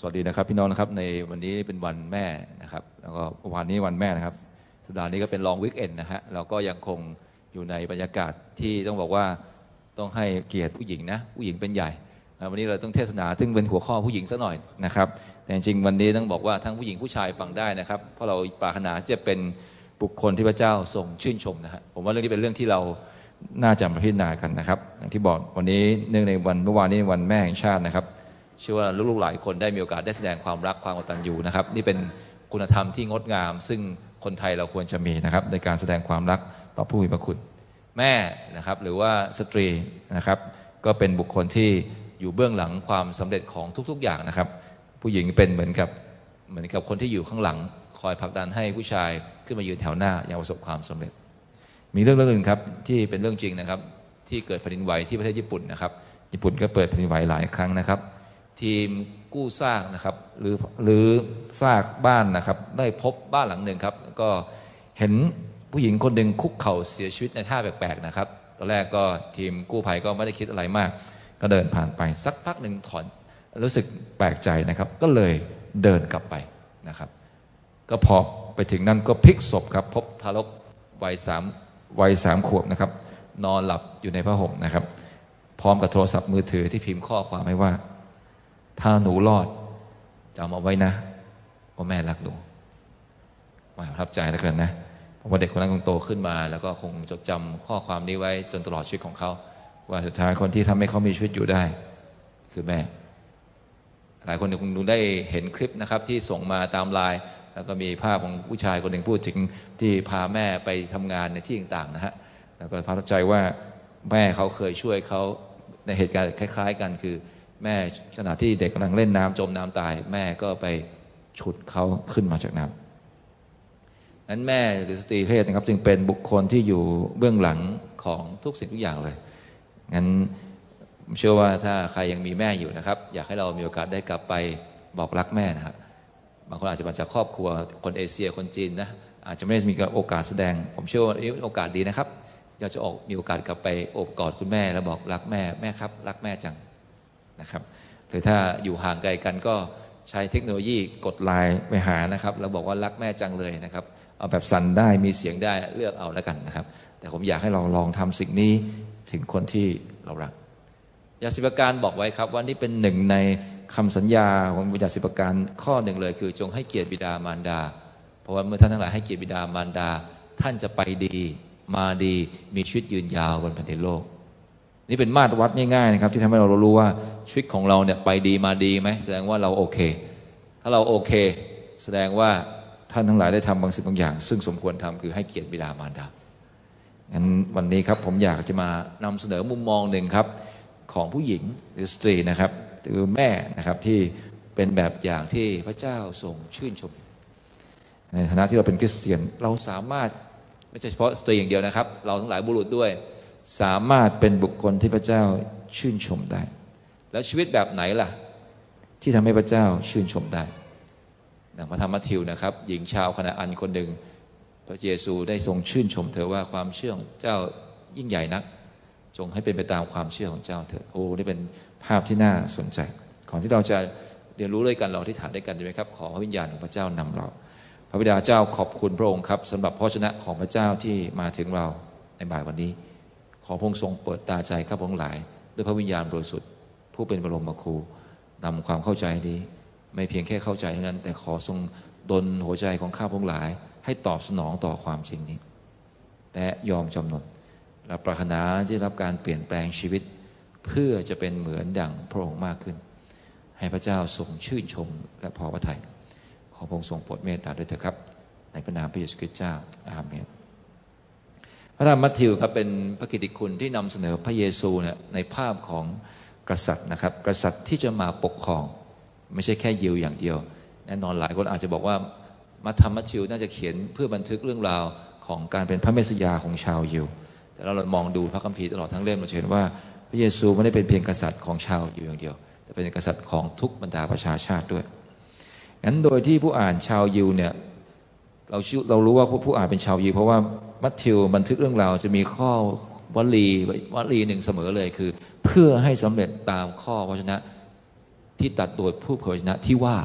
สวัสดีนะครับพี่น้องนะครับในวันนี้เป็นวันแม่นะครับแล้วก็วันนี้วันแม่นะครับ สัปดาห์นี้ก็เป็นลองวิกเอนนะฮะเราก็ยังคงอยู่ในบรรยากาศที่ต้องบอกว่าต้องให้เกียรติผู้หญิงนะผู้หญิงเป็นใหญ่ วันนี้เราต้องเทศนาซึ่งเป็นหัวข้อผู้หญิงสักหน่อยนะครับแต่จริงวันนี้ต้องบอกว่าทั้งผู้หญิงผู้ชายฟังได้นะครับ เพราะเราปรารถนาจะเป็นบุคคลที่พระเจ้าทรงชื่นชมนะฮะผมว่าเรื่องนี้เป็นเรื่องที่เราน่าจะมาพิจารณากันนะครับอย่างที่บอกวันนี้เนื่องในวันเมื่อวานนี้วันแม่แห่งชาตินะครับ เชื่อว่าลูกๆหลายคนได้มีโอกาสได้แสดงความรักความกตัญญูนะครับ นี่เป็นคุณธรรมที่งดงาม ซึ่งคนไทยเราควรจะมีนะครับ ในการแสดงความรักต่อผู้มีพระคุณ แม่นะครับหรือว่าสตรีนะครับ ก็เป็นบุคคลที่อยู่เบื้องหลังความสำเร็จของทุกๆ อย่างนะครับ ผู้หญิงเป็นเหมือนกับเหมือนกับคนที่อยู่ข้างหลัง คอยผลักดันให้ผู้ชายขึ้นมายืนแถวหน้าอย่างประสบความสำเร็จ มีเรื่องเรื่องหนึ่งครับที่เป็นเรื่องจริงนะครับ ที่เกิดแผ่นดินไหวที่ประเทศญี่ปุ่นนะครับ ญี่ปุ่นก็เปิดแผ่นดินไหวหลายครั้งนะครับ ทีมกู้ซากนะครับหรือหรือซากบ้านนะครับ ได้พบบ้านหลังหนึ่งครับ ก็เห็นผู้หญิงคนหนึ่งคุกเข่าเสียชีวิตในท่าแปลกๆนะครับตอนแรกก็ทีมกู้ภัยก็ไม่ได้คิดอะไรมาก ก็เดินผ่านไปสักพักหนึ่งถอนรู้สึกแปลกใจนะครับ ก็เลยเดินกลับไปนะครับ ก็พอไปถึงนั่นก็พลิกศพครับ พบทารกวัยสามวัยสามขวบนะครับ นอนหลับอยู่ในผ้าห่มนะครับ พร้อมกับโทรศัพท์มือถือที่พิมพ์ข้อความไว้ว่า ถ้าหนูรอดจำเอาไว้นะว่าแม่รักหนูมาประทับใจแล้วกันนะเพราะว่าเด็กคนนั้นคงโตขึ้นมา แล้วก็คงจดจำข้อความนี้ไว้จนตลอดชีวิตของเขา ว่าสุดท้ายคนที่ทำให้เขามีชีวิตอยู่ได้ คือแม่ หลายคนคงดูได้เห็นคลิปนะครับ ที่ส่งมาตามไลน์แล้วก็มีภาพของผู้ชายคนหนึ่งพูดถึงที่พาแม่ไปทำงานในที่ต่างๆนะฮะแล้วก็ประทับใจว่าแม่เขาเคยช่วยเขาในเหตุการณ์คล้าย ๆ กันคือ แม่ขณะที่เด็กกำลังเล่นน้ำจมน้ำตาย แม่ก็ไปฉุดเขาขึ้นมาจากน้ำนั้นแม่หรือสตรีเพศนะครับ จึงเป็นบุคคลที่อยู่เบื้องหลังของทุกสิ่งทุกอย่างเลยงั้นเชื่อว่าถ้าใครยังมีแม่อยู่นะครับ อยากให้เรามีโอกาสได้กลับไปบอกรักแม่นะครับบางคนอาจจะมาจากครอบครัวคนเอเชียคนจีนนะอาจจะไม่ได้มีโอกาสแสดง ผมเชื่อว่านี้โอกาสดีนะครับอยากจะออกมีโอกาสกลับไปโอบกอดคุณแม่แล้วบอกรักแม่แม่ครับ รักแม่จัง นะครับ หรือถ้าอยู่ห่างไกลกันก็ใช้เทคโนโลยีกดไลน์ไปหานะครับแล้วบอกว่ารักแม่จังเลยนะครับ เอาแบบสั่นได้มีเสียงได้เลือกเอาแล้วกันนะครับ แต่ผมอยากให้เราลองทำสิ่งนี้ถึงคนที่เรารักยาสิบการบอกไว้ครับว่านี่เป็นหนึ่งในคำสัญญาของวิญญาสิบการข้อหนึ่งเลย คือจงให้เกียรติบิดามารดา เพราะว่าเมื่อท่านทั้งหลายให้เกียรติบิดามารดา ท่านจะไปดีมาดีมีชีวิตยืนยาวบนแผ่นดินโลก นี่เป็นมาตรวัดง่ายๆนะครับที่ทำให้เรารู้ว่าชีวิตของเราเนี่ยไปดีมาดีไหมแสดงว่าเราโอเค ถ้าเราโอเค แสดงว่าท่านทั้งหลายได้ทำบางสิ่งบางอย่าง ซึ่งสมควรทำคือให้เกียรติบิดามารดางั้นวันนี้ครับผมอยากจะมานำเสนอมุมมองหนึ่งครับของผู้หญิงหรือสตรีนะครับคือแม่นะครับที่เป็นแบบอย่างที่พระเจ้าทรงชื่นชม ในฐานะที่เราเป็นคริสเตียนเราสามารถไม่ใช่เฉพาะสตรีอย่างเดียวนะครับ เราทั้งหลายบุรุษด้วย สามารถเป็นบุคคลที่พระเจ้าชื่นชมได้ แล้วชีวิตแบบไหนล่ะ ที่ทำให้พระเจ้าชื่นชมได้นะมาทำมัทธิวนะครับ หญิงชาวคณะอันคนหนึ่ง พระเยซูได้ทรงชื่นชมเธอว่าความเชื่อของเจ้ายิ่งใหญ่นัก จงให้เป็นไปตามความเชื่อของเจ้าเถอะโอ้นี่เป็นภาพที่น่าสนใจ ของที่เราจะเรียนรู้ด้วยกันเราที่ฐานด้วยกันใช่ไหมครับ ขอพระวิญญาณของพระเจ้านำเรา พระบิดาเจ้าขอบคุณพระองค์ครับสำหรับพระชนะของพระเจ้าที่มาถึงเราในบ่ายวันนี้ ขอพระองค์ทรงเปิดตาใจข้าพงหลาย ด้วยพระวิญญาณบริสุทธิ์ ผู้เป็นบรมครูนำความเข้าใจนี้ ไม่เพียงแค่เข้าใจเท่านั้น แต่ขอทรงดลหัวใจของข้าพงหลาย ให้ตอบสนองต่อความจริงนี้ และยอมจำนนและปรารถนาที่รับการเปลี่ยนแปลงชีวิต เพื่อจะเป็นเหมือนดั่งพระองค์มากขึ้น ให้พระเจ้าทรงชื่นชมและพอพระทยัยขอพระองค์ทรงโปรดเมตตาด้วยเถิดครับ ในพระนามพระเยซูคริสต์เจ้าอาเมน พระธรรมมัทธิวครับเป็นพระกิติคุณที่นำเสนอพระเยซูเนี่ยในภาพของกษัตริย์นะครับ กษัตริย์ที่จะมาปกครอง ไม่ใช่แค่ยิวอย่างเดียว แน่นอนหลายคนอาจจะบอกว่ามัทธรรมมัทธิวน่าจะเขียนเพื่อบันทึกเรื่องราวของการเป็นพระเมสสยาของชาวยิว แต่เรามองดูพระคัมภีร์ตลอดทั้งเล่มเราเห็นว่าพระเยซูไม่ได้เป็นเพียงกษัตริย์ของชาวยิวอย่างเดียว แต่เป็นกษัตริย์ของทุกบรรดาประชาชาติด้วยงั้นโดยที่ผู้อ่านชาวยิวเนี่ยเราเรารู้ว่าผู้อ่านเป็นชาวยิวเพราะว่า มัทธิวบันทึกเรื่องราวจะมีข้อวลีวลีหนึ่งเสมอเลยคือ เพื่อให้สำเร็จตามข้อพระชนะ ที่ตัดโดยผู้เผยชนะที่ว่า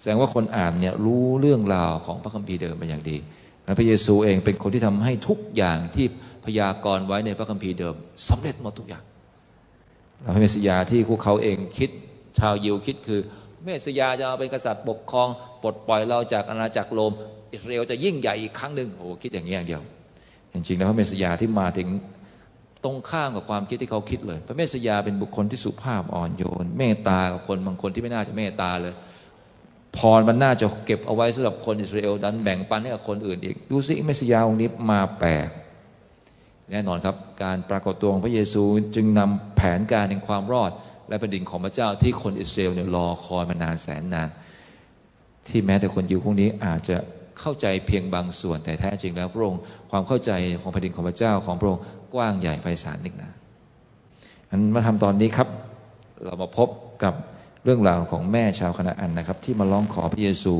แสดงว่าคนอ่านเนี่ยรู้เรื่องราวของพระคัมภีร์เดิมเป็นอย่างดีและพระเยซูเองเป็นคนที่ทำให้ทุกอย่างที่พยากรณ์ไว้ในพระคัมภีร์เดิมสำเร็จหมดทุกอย่างพระเมสสิยาที่พวกเขาเองคิดชาวยิวคิดคือ เมสยาจะมาเป็นกษัตริย์ปกครอง ปลดปล่อยเราจากอาณาจักรโรม อิสราเอลจะยิ่งใหญ่อีกครั้งหนึ่งโอ้คิดอย่างนี้อย่างเดียว จริงๆแล้วพระเมสยาที่มาถึงตรงข้ามกับความคิดที่เขาคิดเลย พระเมสยาเป็นบุคคลที่สุภาพอ่อนโยน เมตตากับคนบางคนที่ไม่น่าจะเมตตาเลยพรมันน่าจะเก็บเอาไว้สำหรับคนอิสราเอลดันแบ่งปันให้กับคนอื่นอีก ดูสิเมสยาองค์นี้มาแปลกแน่นอนครับ การปรากฏตัวของพระเยซูจึงนำแผนการแห่งความรอด และแผ่นดินของพระเจ้าที่คนอิสราเอลเนี่ยรอคอยมานานแสนนาน ที่แม้แต่คนยิวพวกนี้อาจจะเข้าใจเพียงบางส่วนแต่แท้จริงแล้วพระองค์ความเข้าใจของแผ่นดินของพระเจ้าของพระองค์กว้างใหญ่ไพศาลนิกนาอันมาทำตอนนี้ครับ เรามาพบกับเรื่องราวของแม่ชาวคณะอันนะครับ ที่มาร้องขอพระเยซู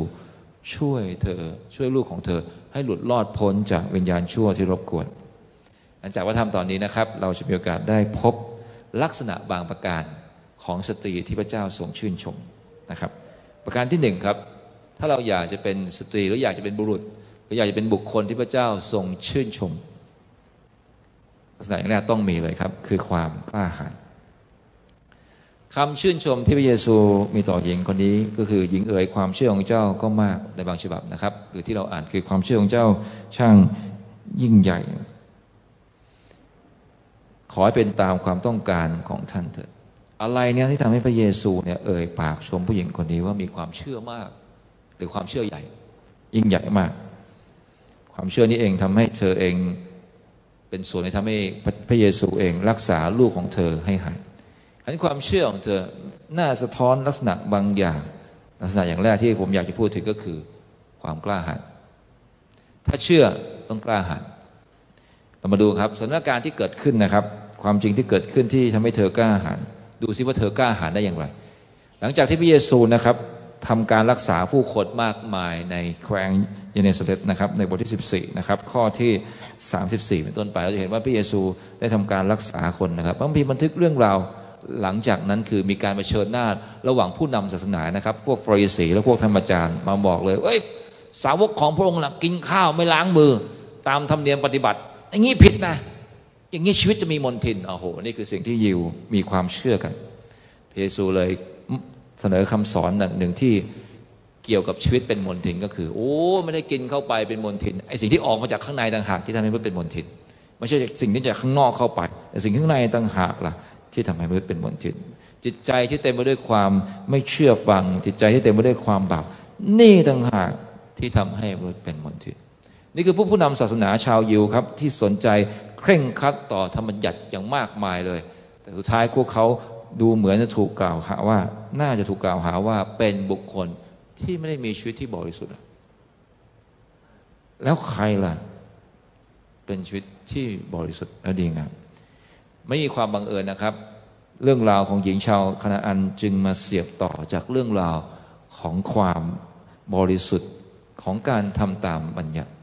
ช่วยเธอช่วยลูกของเธอ ให้หลุดรอดพ้นจากวิญญาณชั่วที่รบกวนหลังจากว่าทำตอนนี้นะครับ เราจะมีโอกาสได้พบลักษณะบางประการ ของสตรีที่พระเจ้าทรงชื่นชมนะครับ ประการที่หนึ่งครับ ถ้าเราอยากจะเป็นสตรีหรืออยากจะเป็นบุรุษ หรืออยากจะเป็นบุคคลที่พระเจ้าทรงชื่นชมลักษณะอย่างแรกต้องมีเลยครับ คือความกล้าหาญคำชื่นชมที่พระเยซูมีต่อหญิงคนนี้ก็คือหญิงเอ๋ยความเชื่อของเจ้าก็มากในบางฉบับนะครับ หรือที่เราอ่านคือความเชื่อของเจ้าช่างยิ่งใหญ่ ขอให้เป็นตามความต้องการของท่านเถิด อะไรเนี่ยที่ทำให้พระเยซูเนี่ยเอ่ยปากชมผู้หญิงคนนี้ว่ามีความเชื่อมาก หรือความเชื่อใหญ่ ยิ่งใหญ่มาก ความเชื่อนี้เองทำให้เธอเองเป็นส่วนที่ทำให้พระเยซูเองรักษาลูกของเธอให้หายอันนี้ความเชื่อของเธอน่าสะท้อนลักษณะบางอย่าง ลักษณะอย่างแรกที่ผมอยากจะพูดถึงก็คือความกล้าหาญถ้าเชื่อต้องกล้าหาญเรามาดูครับสถานการณ์ที่เกิดขึ้นนะครับ ความจริงที่เกิดขึ้นที่ทำให้เธอกล้าหาญ ดูซิว่าเธอกล้าหาญได้อย่างไร หลังจากที่พระเยซูนะครับทำการรักษาผู้คนมากมายในแคว้นเยเนสเรตนะครับในบทที่ 14นะครับข้อที่ 34 เป็นต้นไปเราจะเห็นว่าพระเยซูได้ทำการรักษาคนนะครับบางทีบันทึกเรื่องราวหลังจากนั้นคือมีการมาเชิญหน้าระหว่างผู้นำศาสนานะครับ พวกฟรีสีและพวกธรรมจารย์มาบอกเลยเอ้ยสาวกของพระองค์หลักกินข้าวไม่ล้างมือ ตามธรรมเนียมปฏิบัติอย่างนี้ผิดนะ อย่างนี้ชีวิตจะมีมนทินโอ้โห นี่คือสิ่งที่ยิวมีความเชื่อกันพระเยซูเลยเสนอคำสอนหนึ่งที่เกี่ยวกับชีวิตเป็นมนทินก็คือ โอ้ไม่ได้กินเข้าไปเป็นมนทินไอสิ่งที่ออกมาจากข้างในต่างหากที่ทำให้มันเป็นมนทินไม่ใช่สิ่งที่จากข้างนอกเข้าไปแต่สิ่งข้างในต่างหากล่ะ ที่ทำให้มนุษย์เป็นมนทิน จิตใจที่เต็มไปด้วยความไม่เชื่อฟัง จิตใจที่เต็มไปด้วยความบาปนี่ต่างหากที่ทำให้มนุษย์เป็นมนทิน นี่คือผู้ผู้นำศาสนาชาวยิวครับที่สนใจ เคร่งครัดต่อธรรมบัญญัติอย่างมากมายเลย แต่สุดท้ายพวกเขาดูเหมือนจะถูกกล่าวหาว่า น่าจะถูกกล่าวหาว่าเป็นบุคคลที่ไม่ได้มีชีวิตที่บริสุทธิ์ แล้วใครล่ะ เป็นชีวิตที่บริสุทธิ์และดีงามไม่มีความบังเอิญนะครับ เรื่องราวของหญิงชาวคณาอันจึงมาเสียบต่อจากเรื่องราวของความบริสุทธิ์ของการทำตามบัญญัติ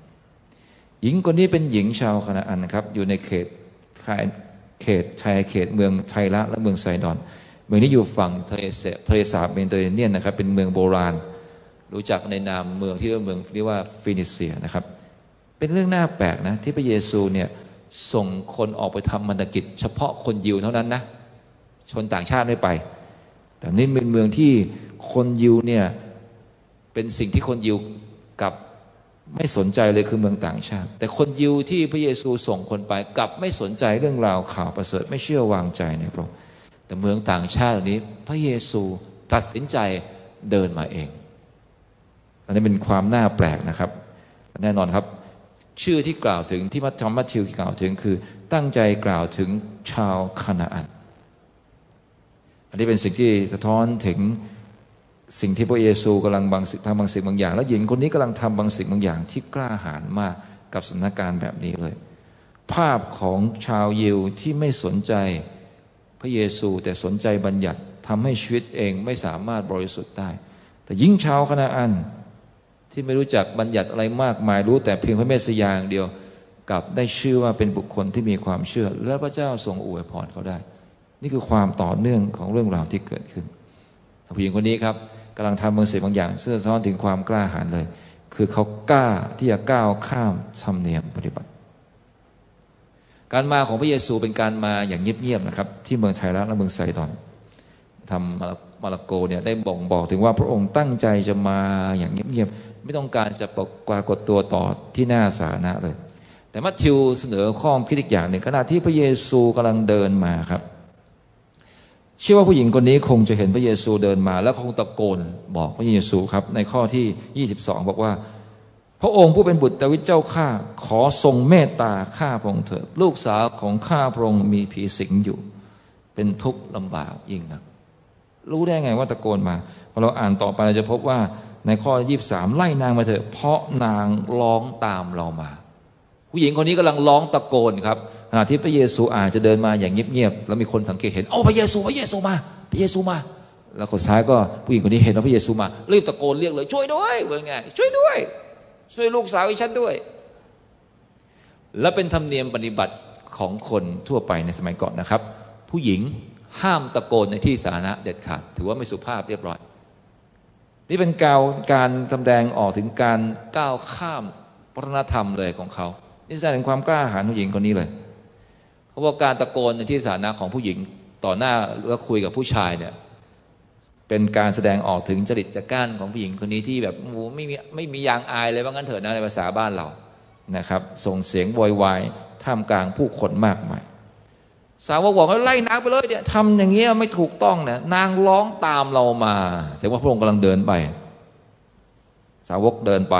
หญิงคนนี้เป็นหญิงชาวคณาอันครับ อยู่ในเขตเขตชายเขตเมืองไทระและเมืองไซดอน เมืองนี้อยู่ฝั่งทะเลทะเลสาบเมดิเตอร์เรเนียนนะครับ เป็นเมืองโบราณ รู้จักในนามเมืองที่เรียกเมืองเรียกว่าฟินิเซียนะครับ เป็นเรื่องน่าแปลกนะที่พระเยซูเนี่ยส่งคนออกไปทำมรรกิจ เฉพาะคนยิวเท่านั้นนะชนต่างชาติไม่ไป แต่นี่เป็นเมืองที่คนยิวเนี่ยเป็นสิ่งที่คนยิวกับ ไม่สนใจเลยคือเมืองต่างชาติ แต่คนยิวที่พระเยซูส่งคนไปกลับไม่สนใจเรื่องราวข่าวประเสริฐไม่เชื่อวางใจในพระองค์แต่เมืองต่างชาตินี้ พระเยซูตัดสินใจเดินมาเอง อันนี้เป็นความน่าแปลกนะครับ แน่นอนครับ ชื่อที่กล่าวถึงที่มัทธิวมัทธิวกล่าวถึงคือ ตั้งใจกล่าวถึงชาวคานาอัน อันนี้เป็นสิ่งที่สะท้อนถึง สิ่งที่พระเยซูกำลังบางทำบางสิ่งบางอย่าง แล้วหญิงคนนี้กำลังทำบางสิ่งบางอย่างที่กล้าหาญมากกับสถานการณ์แบบนี้เลย ภาพของชาวยิวที่ไม่สนใจพระเยซูแต่สนใจบัญญัติทำให้ชีวิตเองไม่สามารถบริสุทธิ์ได้ แต่ยิ่งชาวคณาอันที่ไม่รู้จักบัญญัติอะไรมากมายรู้แต่เพียงพระเมสยาอย่างเดียวกับได้ชื่อว่าเป็นบุคคลที่มีความเชื่อ และพระเจ้าทรงอวยพรเขาได้ นี่คือความต่อเนื่องของเรื่องราวที่เกิดขึ้นผู้หญิงคนนี้ครับ กำลังทำบางสิ่งบางอย่างซึ่งสะท้อนถึงความกล้าหาญเลย คือเขากล้าที่จะก้าวข้ามธรรมเนียมปฏิบัติ การมาของพระเยซูเป็นการมาอย่างเงียบๆนะครับ ที่เมืองไทยและเมืองไซดอนทำมาลาโกเนี่ยได้บ่งบอกถึงว่าพระองค์ตั้งใจจะมาอย่างเงียบๆไม่ต้องการจะปรากฏตัวต่อที่หน้าสาธารณะเลย แต่มัทธิวเสนอข้อคิดอีกอย่างหนึ่งขณะที่พระเยซูกำลังเดินมาครับ เชื่อว่าผู้หญิงคนนี้คงจะเห็นพระเยซูเดินมา แล้วคงตะโกนบอกพระเยซูครับ ในข้อที่ 22 บอกว่า พระองค์ผู้เป็นบุตรดาวิดเจ้าข้าขอทรงเมตตาข้าพระองค์เถิดลูกสาวของข้าพระองค์มีผีสิงอยู่ เป็นทุกข์ลำบากยิ่งนักรู้ได้ไงว่าตะโกนมาพอเราอ่านต่อไปเราจะพบว่าในข้อ 23 ไล่นางมาเถอะ เพราะนางร้องตามเรามา ผู้หญิงคนนี้กำลังร้องตะโกนครับ ขณะที่พระเยซูอาจจะเดินมาอย่างเงียบๆแล้วมีคนสังเกตเห็นโอ้พระเยซูพระเยซูมา พระเยซูมา แล้วคนซ้ายก็ผู้หญิงคนนี้เห็นว่าพระเยซูมารีบตะโกนเรียกเลยช่วยด้วยว่าไงช่วยด้วย ช่วยลูกสาวอีฉันด้วย และเป็นธรรมเนียมปฏิบัติของคนทั่วไปในสมัยก่อนนะครับ ผู้หญิงห้ามตะโกนในที่สาธารณะเด็ดขาด ถือว่าไม่สุภาพเรียบร้อย นี่เป็นการการแสดงออกถึงการก้าวข้ามวัฒนธรรมเลยของเขา นี่แสดงความกล้าหาญผู้หญิงคนนี้เลย เพราะว่าการตะโกนในที่สาธารณะของผู้หญิงต่อหน้าหรือคุยกับผู้ชายเนี่ย เป็นการแสดงออกถึงจริตจักร้านของผู้หญิงคนนี้ที่แบบไม่มีไม่มียางอายเลยว่างั้นเถิดนะในภาษาบ้านเรานะครับ ส่งเสียงวอยวายท่ามกลางผู้คนมากมายสาวกบอกว่าไล่นางไปเลยเนี่ยทำอย่างเงี้ยไม่ถูกต้องเนี่ยนางร้องตามเรามาแสดงว่าพระองค์กำลังเดินไป สาวกเดินไป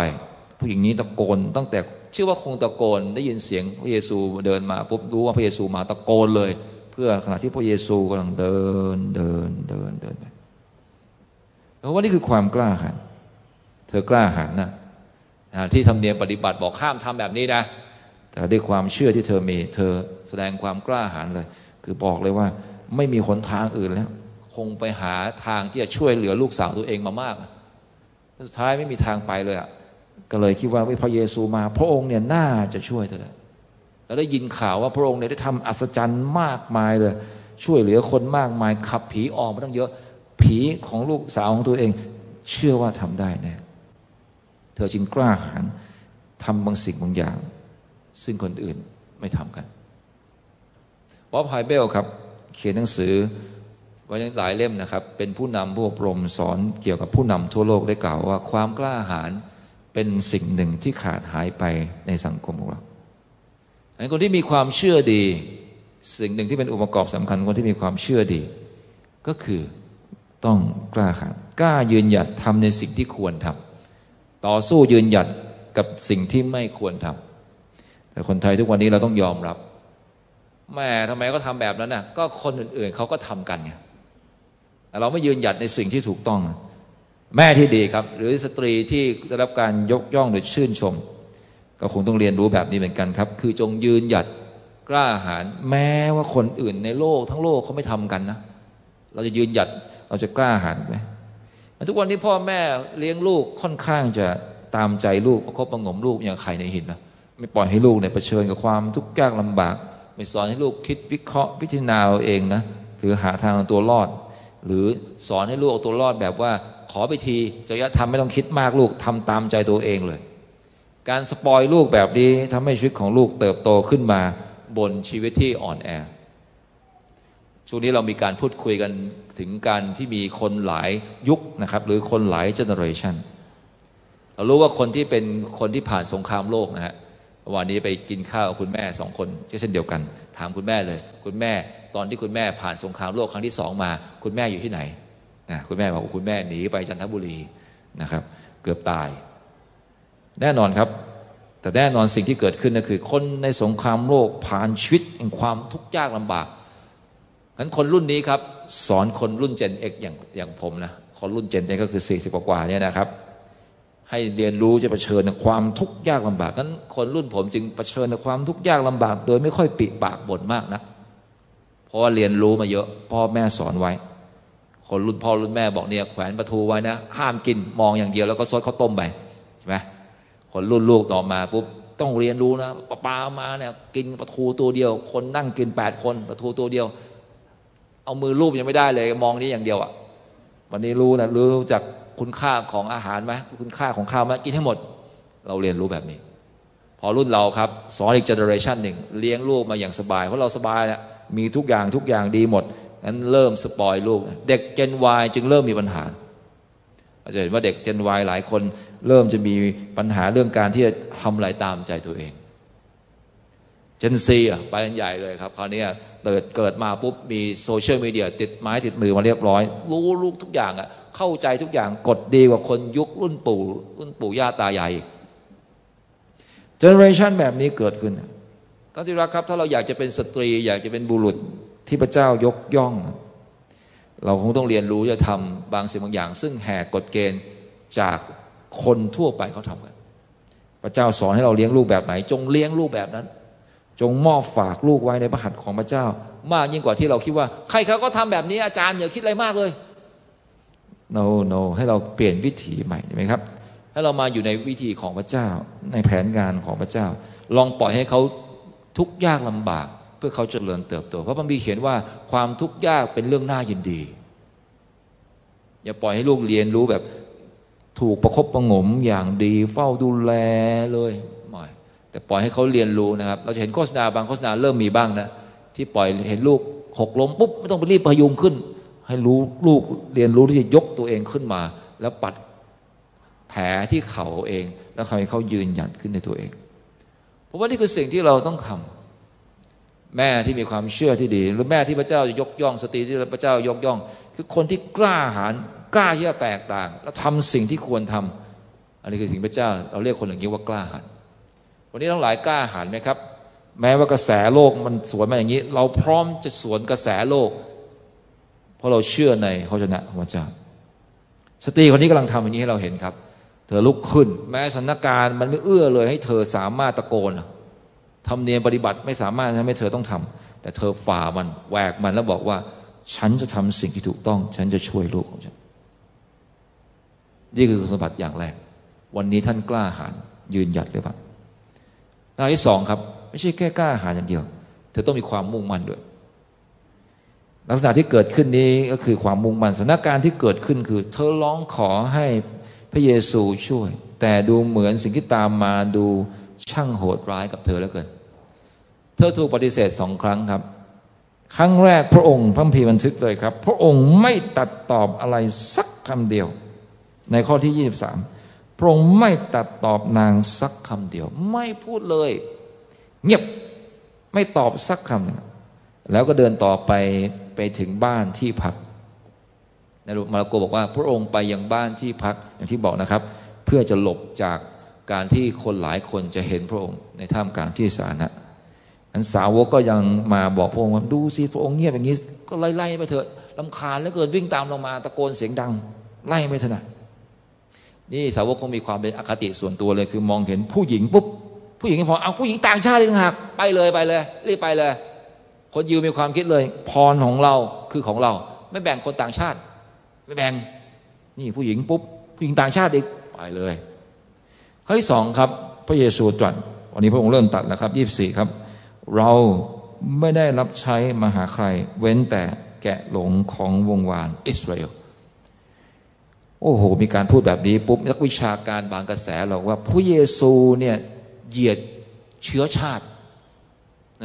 ผู้หญิงนี้ตะโกนตั้งแต่ชื่อว่าคงตะโกน ได้ยินเสียงพระเยซูเดินมาปุ๊บรู้ว่าพระเยซูมาตะโกนเลย เพื่อขณะที่พระเยซูกำลังเดินเดินเดินเดินไปเพราะว่านี่คือความกล้าหาญเธอกล้าหาญนะที่ทำเนียมปฏิบัติบอกห้ามทำแบบนี้นะ แต่ด้วยความเชื่อที่เธอมี เธอแสดงความกล้าหาญเลย คือบอกเลยว่าไม่มีหนทางอื่นแล้ว คงไปหาทางที่จะช่วยเหลือลูกสาวตัวเองมามาก สุดท้ายไม่มีทางไปเลยอะ ก็เลยคิดว่าพระเยซูมา พระองค์เนี่ยน่าจะช่วยเธอแล้วได้ยินข่าวว่าพระองค์เนี่ยได้ทำอัศจรรย์มากมายเลย ช่วยเหลือคนมากมายขับผีออกมาตั้งเยอะ ผีของลูกสาวของตัวเอง เชื่อว่าทำได้แน่เธอจึงกล้าหาญทำบางสิ่งบางอย่าง ซึ่งคนอื่นไม่ทำกันบ๊อบไฮเบลครับ เขียนหนังสือไว้หลายเล่มนะครับ เป็นผู้นำผู้อบรมสอนเกี่ยวกับผู้นำทั่วโลกได้กล่าวว่าความกล้าหาญ เป็นสิ่งหนึ่งที่ขาดหายไปในสังคมของเราคนที่มีความเชื่อดี สิ่งหนึ่งที่เป็นองค์ประกอบสำคัญคนที่มีความเชื่อดี ก็คือต้องกล้าหาญกล้ายืนหยัดทำในสิ่งที่ควรทำต่อสู้ยืนหยัดกับสิ่งที่ไม่ควรทำแต่คนไทยทุกวันนี้เราต้องยอมรับแม่ทำไมก็ทำแบบนั้นน่ะ ก็คนอื่นๆเขาก็ทำกันไงแต่เราไม่ยืนหยัดในสิ่งที่ถูกต้อง แม่ที่ดีครับ หรือสตรีที่ได้รับการยกย่องหรือชื่นชม ก็คงต้องเรียนรู้แบบนี้เหมือนกันครับ คือจงยืนหยัดกล้าหาญแม้ว่าคนอื่นในโลกทั้งโลกเขาไม่ทำกันนะเราจะยืนหยัดเราจะกล้าหาญไหมทุกวันนี้พ่อแม่เลี้ยงลูกค่อนข้างจะตามใจลูกประคบประงมลูกอย่างไข่ในหินนะไม่ปล่อยให้ลูกเนี่ยเผชิญกับความทุกข์ยากลำบาก ไม่สอนให้ลูกคิดวิเคราะห์พิจารณาเอาเองนะหรือหาทางตัวรอด หรือสอนให้ลูกเอาตัวรอดแบบว่า ขอไปทีจริยธรรมไม่ต้องคิดมากลูกทำตามใจตัวเองเลย การ spoil ลูกแบบนี้ทำให้ชีวิตของลูกเติบโตขึ้นมาบนชีวิตที่อ่อนแอช่วงนี้เรามีการพูดคุยกันถึงการที่มีคนหลายยุคนะครับ หรือคนหลาย generationเรารู้ว่าคนที่เป็นคนที่ผ่านสงครามโลกนะฮะวันนี้ไปกินข้าวคุณแม่สองคนเช่นเดียวกัน ถามคุณแม่เลย คุณแม่ตอนที่คุณแม่ผ่านสงครามโลกครั้งที่สองมา คุณแม่อยู่ที่ไหน นะคุณแม่บอกคุณแม่หนีไปจันทบุรีนะครับ เกือบตาย แน่นอนครับ แต่แน่นอนสิ่งที่เกิดขึ้นก็คือ คนในสงครามโลกผ่านชีวิตแห่งความทุกข์ยากลำบากงั้นคนรุ่นนี้ครับ สอนคนรุ่นเจนเอ็กอย่างอย่างผมนะคนรุ่นเจนเอ็กก็คือสี่สิบกว่าเนี่ยนะครับ ให้เรียนรู้จะเผชิญความทุกข์ยากลำบากงั้นคนรุ่นผมจึงเผชิญความทุกข์ยากลำบาก โดยไม่ค่อยปิปากบ่นมากนะเพราะว่าเรียนรู้มาเยอะพ่อแม่สอนไว้ คนรุ่นพ่อรุ่นแม่บอกเนี่ยแขวนประตูไว้นะ ห้ามกินมองอย่างเดียวแล้วก็ซดข้าวต้มไปใช่ไหมคนรุ่นลูกต่อมาปุ๊บต้องเรียนรู้นะป้าปามาเนี่ยกินประตูตัวเดียว คนนั่งกินแปดคนประตูตัวเดียว เอามือลูบยังไม่ได้เลย มองนี่อย่างเดียวอะ่ะวันนี้รู้นะรู้จักคุณค่าของอาหารไหมคุณค่าของข้าวไหมกินให้หมด เราเรียนรู้แบบนี้ พอรุ่นเราครับสอนอีก generation หนึ่งเลี้ยงลูกมาอย่างสบายเพราะเราสบายเนี่ยมีทุกอย่างทุกอย่างดีหมด นั้นเริ่ม spoil ลูก เด็ก Gen Y จึงเริ่มมีปัญหาอาจจะเห็นว่าเด็ก Gen Y หลายคน เริ่มจะมีปัญหาเรื่องการที่จะทำอะไรตามใจตัวเองGen Z อะไปกันใหญ่เลยครับคราวนี้เกิดเกิดมาปุ๊บมี social media ติดไม้ติดมือมาเรียบร้อย รู้ลูกทุกอย่างอะเข้าใจทุกอย่างกดดีกว่าคนยุครุ่นปู่ รุ่นปู่ย่าตายาย generation แบบนี้เกิดขึ้นท่านที่รักครับ ถ้าเราอยากจะเป็นสตรี อยากจะเป็นบุรุษ ที่พระเจ้ายกย่อง เราคงต้องเรียนรู้จะทำบางสิ่งบางอย่าง ซึ่งแหกกฎเกณฑ์จากคนทั่วไปเขาทำกัน พระเจ้าสอนให้เราเลี้ยงลูกแบบไหน จงเลี้ยงลูกแบบนั้น จงมอบฝากลูกไว้ในพระหัตถ์ของพระเจ้า มากยิ่งกว่าที่เราคิดว่า ใครเขาก็ทำแบบนี้อาจารย์อย่าคิดอะไรมากเลย no no ให้เราเปลี่ยนวิถีใหม่ใช่ไหมครับให้เรามาอยู่ในวิธีของพระเจ้าในแผนงานของพระเจ้า ลองปล่อยให้เขาทุกยากลำบาก พื่อเขาจเจริญเติบโต เพราะพระบีเขียนว่าความทุกข์ยากเป็นเรื่องน่ายินดี อย่าปล่อยให้ลูกเรียนรู้แบบถูกประคบประงมอย่างดี เฝ้าดูแลเลยไม่แต่ปล่อยให้เขาเรียนรู้นะครับ เราจะเห็นโฆษณาบางโฆษณาเริ่มมีบ้างนะ ที่ปล่อยเห็นลูกหกล้มปุ๊บไม่ต้องไปรีบพยุงขึ้น ให้รู้ลูกเรียนรู้ที่จะยกตัวเองขึ้นมา แล้วปัดแผลที่เข่าเอง แล้วทำให้เขายืนหยัดขึ้นในตัวเองผมว่านี่คือสิ่งที่เราต้องทำ แม่ที่มีความเชื่อที่ดี หรือแม่ที่พระเจ้าจะยกย่อง สตรีที่พระเจ้ายกย่อง คือคนที่กล้าหาญกล้าที่จะแตกต่าง และทำสิ่งที่ควรทำอันนี้คือสิ่งพระเจ้า เราเรียกคนอย่างนี้ว่ากล้าหาญวันนี้ทั้งหลายกล้าหาญไหมครับ แม้ว่ากระแสโลกมันสวนมาอย่างนี้ เราพร้อมจะสวนกระแสโลก เพราะเราเชื่อในพระชนะของพระเจ้าสตรีคนนี้กำลังทำอย่างนี้ให้เราเห็นครับ เธอลุกขึ้น แม้สถานการณ์มันไม่เอื้อเลยให้เธอสามารถตะโกน ทำเนียมปฏิบัติไม่สามารถทำให้เธอต้องทำแต่เธอฝ่ามันแหวกมันแล้วบอกว่า ฉันจะทำสิ่งที่ถูกต้อง ฉันจะช่วยลูกของฉัน นี่คือคุณสมบัติอย่างแรก วันนี้ท่านกล้าหาญยืนหยัดหรือเปล่าอันที่สองครับ ไม่ใช่แค่กล้าหาญอย่างเดียว เธอต้องมีความมุ่งมั่นด้วย ลักษณะที่เกิดขึ้นนี้ก็คือความมุ่งมั่นสถานการณ์ที่เกิดขึ้นคือ เธอร้องขอให้พระเยซูช่วย แต่ดูเหมือนสิ่งที่ตามมาดู ช่างโหดร้ายกับเธอแล้วเกิน เธอถูกปฏิเสธสองครั้งครับ ครั้งแรกพระองค์พระพีบันทึกเลยครับ พระองค์ไม่ตัดตอบอะไรสักคำเดียว ในข้อที่ 23 พระองค์ไม่ตัดตอบนางสักคำเดียว ไม่พูดเลย เงียบไม่ตอบสักคำหนึ่งแล้วก็เดินต่อไปไปถึงบ้านที่พักในมารโกบอกว่า พระองค์ไปยังบ้านที่พักอย่างที่บอกนะครับ เพื่อจะหลบจาก การที่คนหลายคนจะเห็นพระองค์ ในท่ามกลางที่สาธารณะอันสาวกก็ยังมาบอกพระองค์ว่าดูสิพระองค์เงียบอย่างนี้ ก็ไล่ไล่ไปเถอะลำคาญแล้วเกินวิ่งตามลงมาตะโกนเสียงดัง ไล่ไม่ถนัดนี่สาวกคงมีความเป็นอคติส่วนตัวเลย คือมองเห็นผู้หญิงปุ๊บผู้หญิงพอเอาผู้หญิงต่างชาติต่างหากไปเลยไปเลย รีบไปเลย คนยิวมีความคิดเลย พรของเราคือของเรา ไม่แบ่งคนต่างชาติ ไม่แบ่ง นี่ผู้หญิงปุ๊บผู้หญิงต่างชาติอีกไปเลย ข้อที่สองครับ พระเยซูตรัสวันนี้พระองค์เริ่มตัดแล้วครับยี่สี่ครับ เราไม่ได้รับใช้มาหาใคร เว้นแต่แกะหลงของวงวานอิสราเอลโอ้โห มีการพูดแบบนี้ปุ๊บนักวิชาการบางกระแสเราว่าพระเยซูเนี่ยเหยียดเชื้อชาติ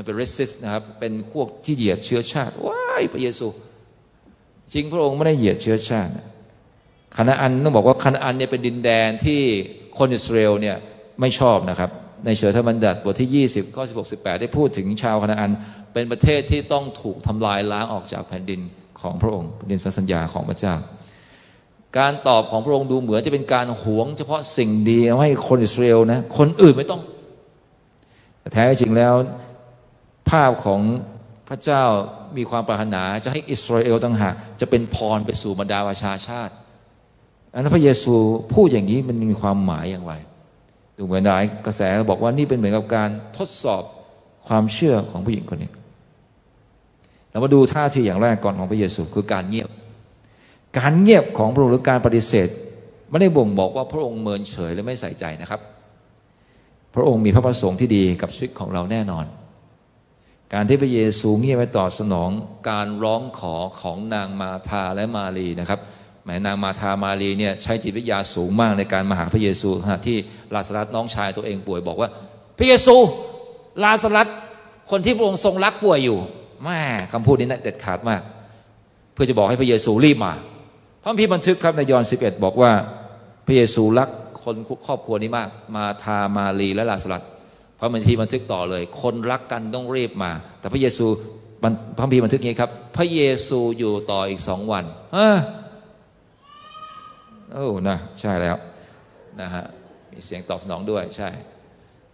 เป็นเรสซิสนะครับ เป็นพวกที่เหยียดเชื้อชาติว้ายพระเยซู จริงพระองค์ไม่ได้เหยียดเชื้อชาติคณะอันต้องบอกว่าคณะอันเนี่ยเป็นดินแดนที่ คนอิสราเอลเนี่ยไม่ชอบนะครับ ในเชื้อธรรมันดัตบทที่ 20ข้อ16 18 ได้พูดถึงชาวคณะอัน เป็นประเทศที่ต้องถูกทำลายล้างออกจากแผ่นดินของพระองค์แผ่นดินสัญญาของพระเจ้า การตอบของพระองค์ดูเหมือนจะเป็นการหวง เฉพาะสิ่งดีให้คนอิสราเอลนะคนอื่นไม่ต้องแต่แท้จริงแล้วภาพของพระเจ้ามีความปรารถนาจะให้อิสราเอลต่างหากจะเป็นพรไปสู่บรรดาประชาชาติ อันนั้นพระเยซูพูดอย่างนี้มันมีความหมายอย่างไร ดูเหมือนหลายกระแสบอกว่านี่เป็นเหมือนกับการทดสอบความเชื่อของผู้หญิงคนนี้ เรามาดูท่าทีอย่างแรกก่อนของพระเยซูคือการเงียบ การเงียบของพระองค์หรือการปฏิเสธไม่ได้บ่งบอกว่าพระองค์เมินเฉยและไม่ใส่ใจนะครับ พระองค์มีพระประสงค์ที่ดีกับชีวิตของเราแน่นอน การที่พระเยซูเงียบไว้ตอบสนอง การร้องขอของนางมาธาและมารีนะครับ แม่นางมาธามารีเนี่ยใช้จิตวิทยาสูงมากในการมาหาพระเยซูขณะที่ลาสรัสน้องชายตัวเองป่วยบอกว่า พระเยซูลาสรัสคนที่พระองค์ทรงรักป่วยอยู่แม่คำพูดนี้นะเด็ดขาดมาก เพื่อจะบอกให้พระเยซูรีบมาพระพี่บันทึกครับในยอห์น11 บอกว่า พระเยซูรักคนครอบครัวนี้มาก มาทามารีและลาสรัสพระบัญชีบันทึกต่อเลย คนรักกันต้องรีบมา แต่พระเยซูพระพี่บันทึกนี้ครับ พระเยซูอยู่ต่ออีกสองวันเออ โอ้นะใช่แล้วนะฮะมีเสียงตอบสนองด้วยใช่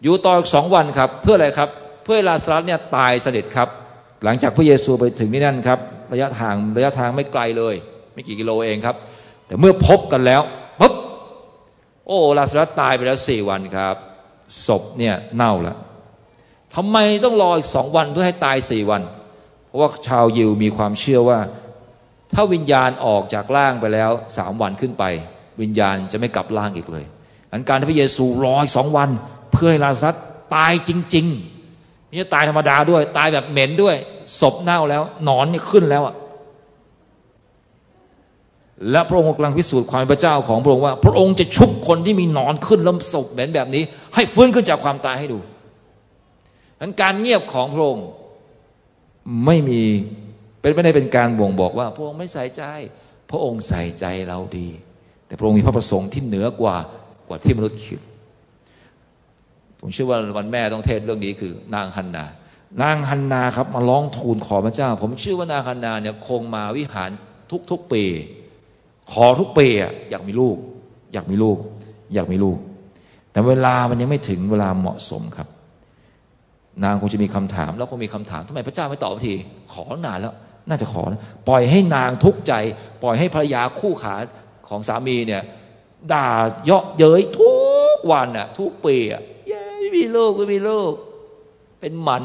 อยู่ต่ออีกสองวันครับ เพื่ออะไรครับ เพื่อลาสรัสเนี่ยตายสนิทครับ หลังจากพระเยซูไปถึงที่นั่นครับ ระยะทางระยะทางไม่ไกลเลย ไม่กี่กิโลเองครับ แต่เมื่อพบกันแล้วปุ๊บโอ้ลาสรัสตายไปแล้วสี่วันครับศพเนี่ยเน่าล้วทำไมต้องรออีกสองวันเพื่อให้ตายสี่วัน เพราะว่าชาวยิวมีความเชื่อว่า ถ้าวิญญาณออกจากร่างไปแล้วสามวันขึ้นไป วิญญาณจะไม่กลับร่างอีกเลยอันการที่พระเยซูรออีกสองวัน เพื่อให้ลาซัสตายจริงๆมีตายธรรมดาด้วย ตายแบบเหม็นด้วยศพเน่าแล้วหนอนนี่ขึ้นแล้วอะและพระองค์กำลังพิสูจน์ความเป็นพระเจ้าของพระองค์ว่า พระองค์จะชุบคนที่มีหนอนขึ้นแล้วศพเหม็นแบบนี้ ให้ฟื้นขึ้นจากความตายให้ดูนั้นการเงียบของพระองค์ไม่มี เป็นไม่ได้เป็นการบ่งบอกว่า พระองค์ไม่ใส่ใจ พระองค์ใส่ใจเราดี แต่พระองค์มีพระประสงค์ที่เหนือกว่ากว่าที่มนุษย์คิด ผมเชื่อว่าวันแม่ต้องเทศเรื่องนี้คือ นางฮันนา นางฮันนาครับมาร้องทูลขอพระเจ้า ผมเชื่อว่านางฮันนาเนี่ยคงมาวิหารทุกๆปีขอทุกปีอะอยากมีลูก อยากมีลูก อยากมีลูก แต่เวลามันยังไม่ถึงเวลาเหมาะสมครับ นางคงจะมีคำถาม แล้วคงมีคำถามทำไมพระเจ้าไม่ตอบทีขอนานแล้ว น่าจะขอปล่อยให้นางทุกข์ใจ ปล่อยให้ภรรยาคู่ขาของสามีเนี่ยด่าเยาะเย้ยทุกวันอะทุกปีอะเย้ไม่มีลูกไม่มีลูก เป็นหมัน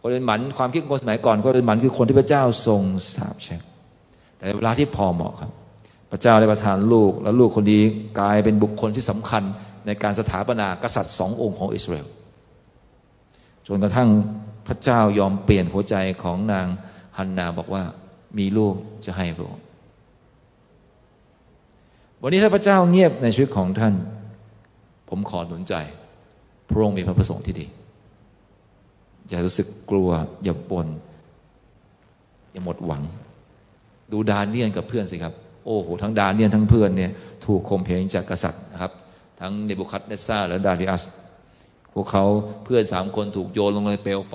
คนเป็นหมันความคิดคนสมัยก่อนก็เป็นหมันคือคนที่พระเจ้าทรงสาบแช่งแต่เวลาที่พอเหมาะครับ พระเจ้าได้ประทานลูก แล้วลูกคนนี้กลายเป็นบุคคลที่สำคัญในการสถาปนากษัตริย์สององค์ของอิสราเอลจนกระทั่งพระเจ้ายอมเปลี่ยนหัวใจของนาง ฮันนาบอกว่า มีลูกจะให้พระองค์วันนี้ถ้าพระเจ้าเงียบในชีวิตของท่าน ผมขอหนุนใจ พระองค์มีพระประสงค์ที่ดี อย่ารู้สึกกลัว อย่าบน่นอย่าหมดหวัง ดูดาเนียนกับเพื่อนสิครับ โอ้โห ทั้งดาเนียนทั้งเพื่อนเนี่ยถูกข่มเหงจากกษัตริย์นะครับ ทั้งเนบุคัดเนซ่าและดาริอัส พวกเขาเพื่อนสามคนถูกโยนลงในเปลวไฟ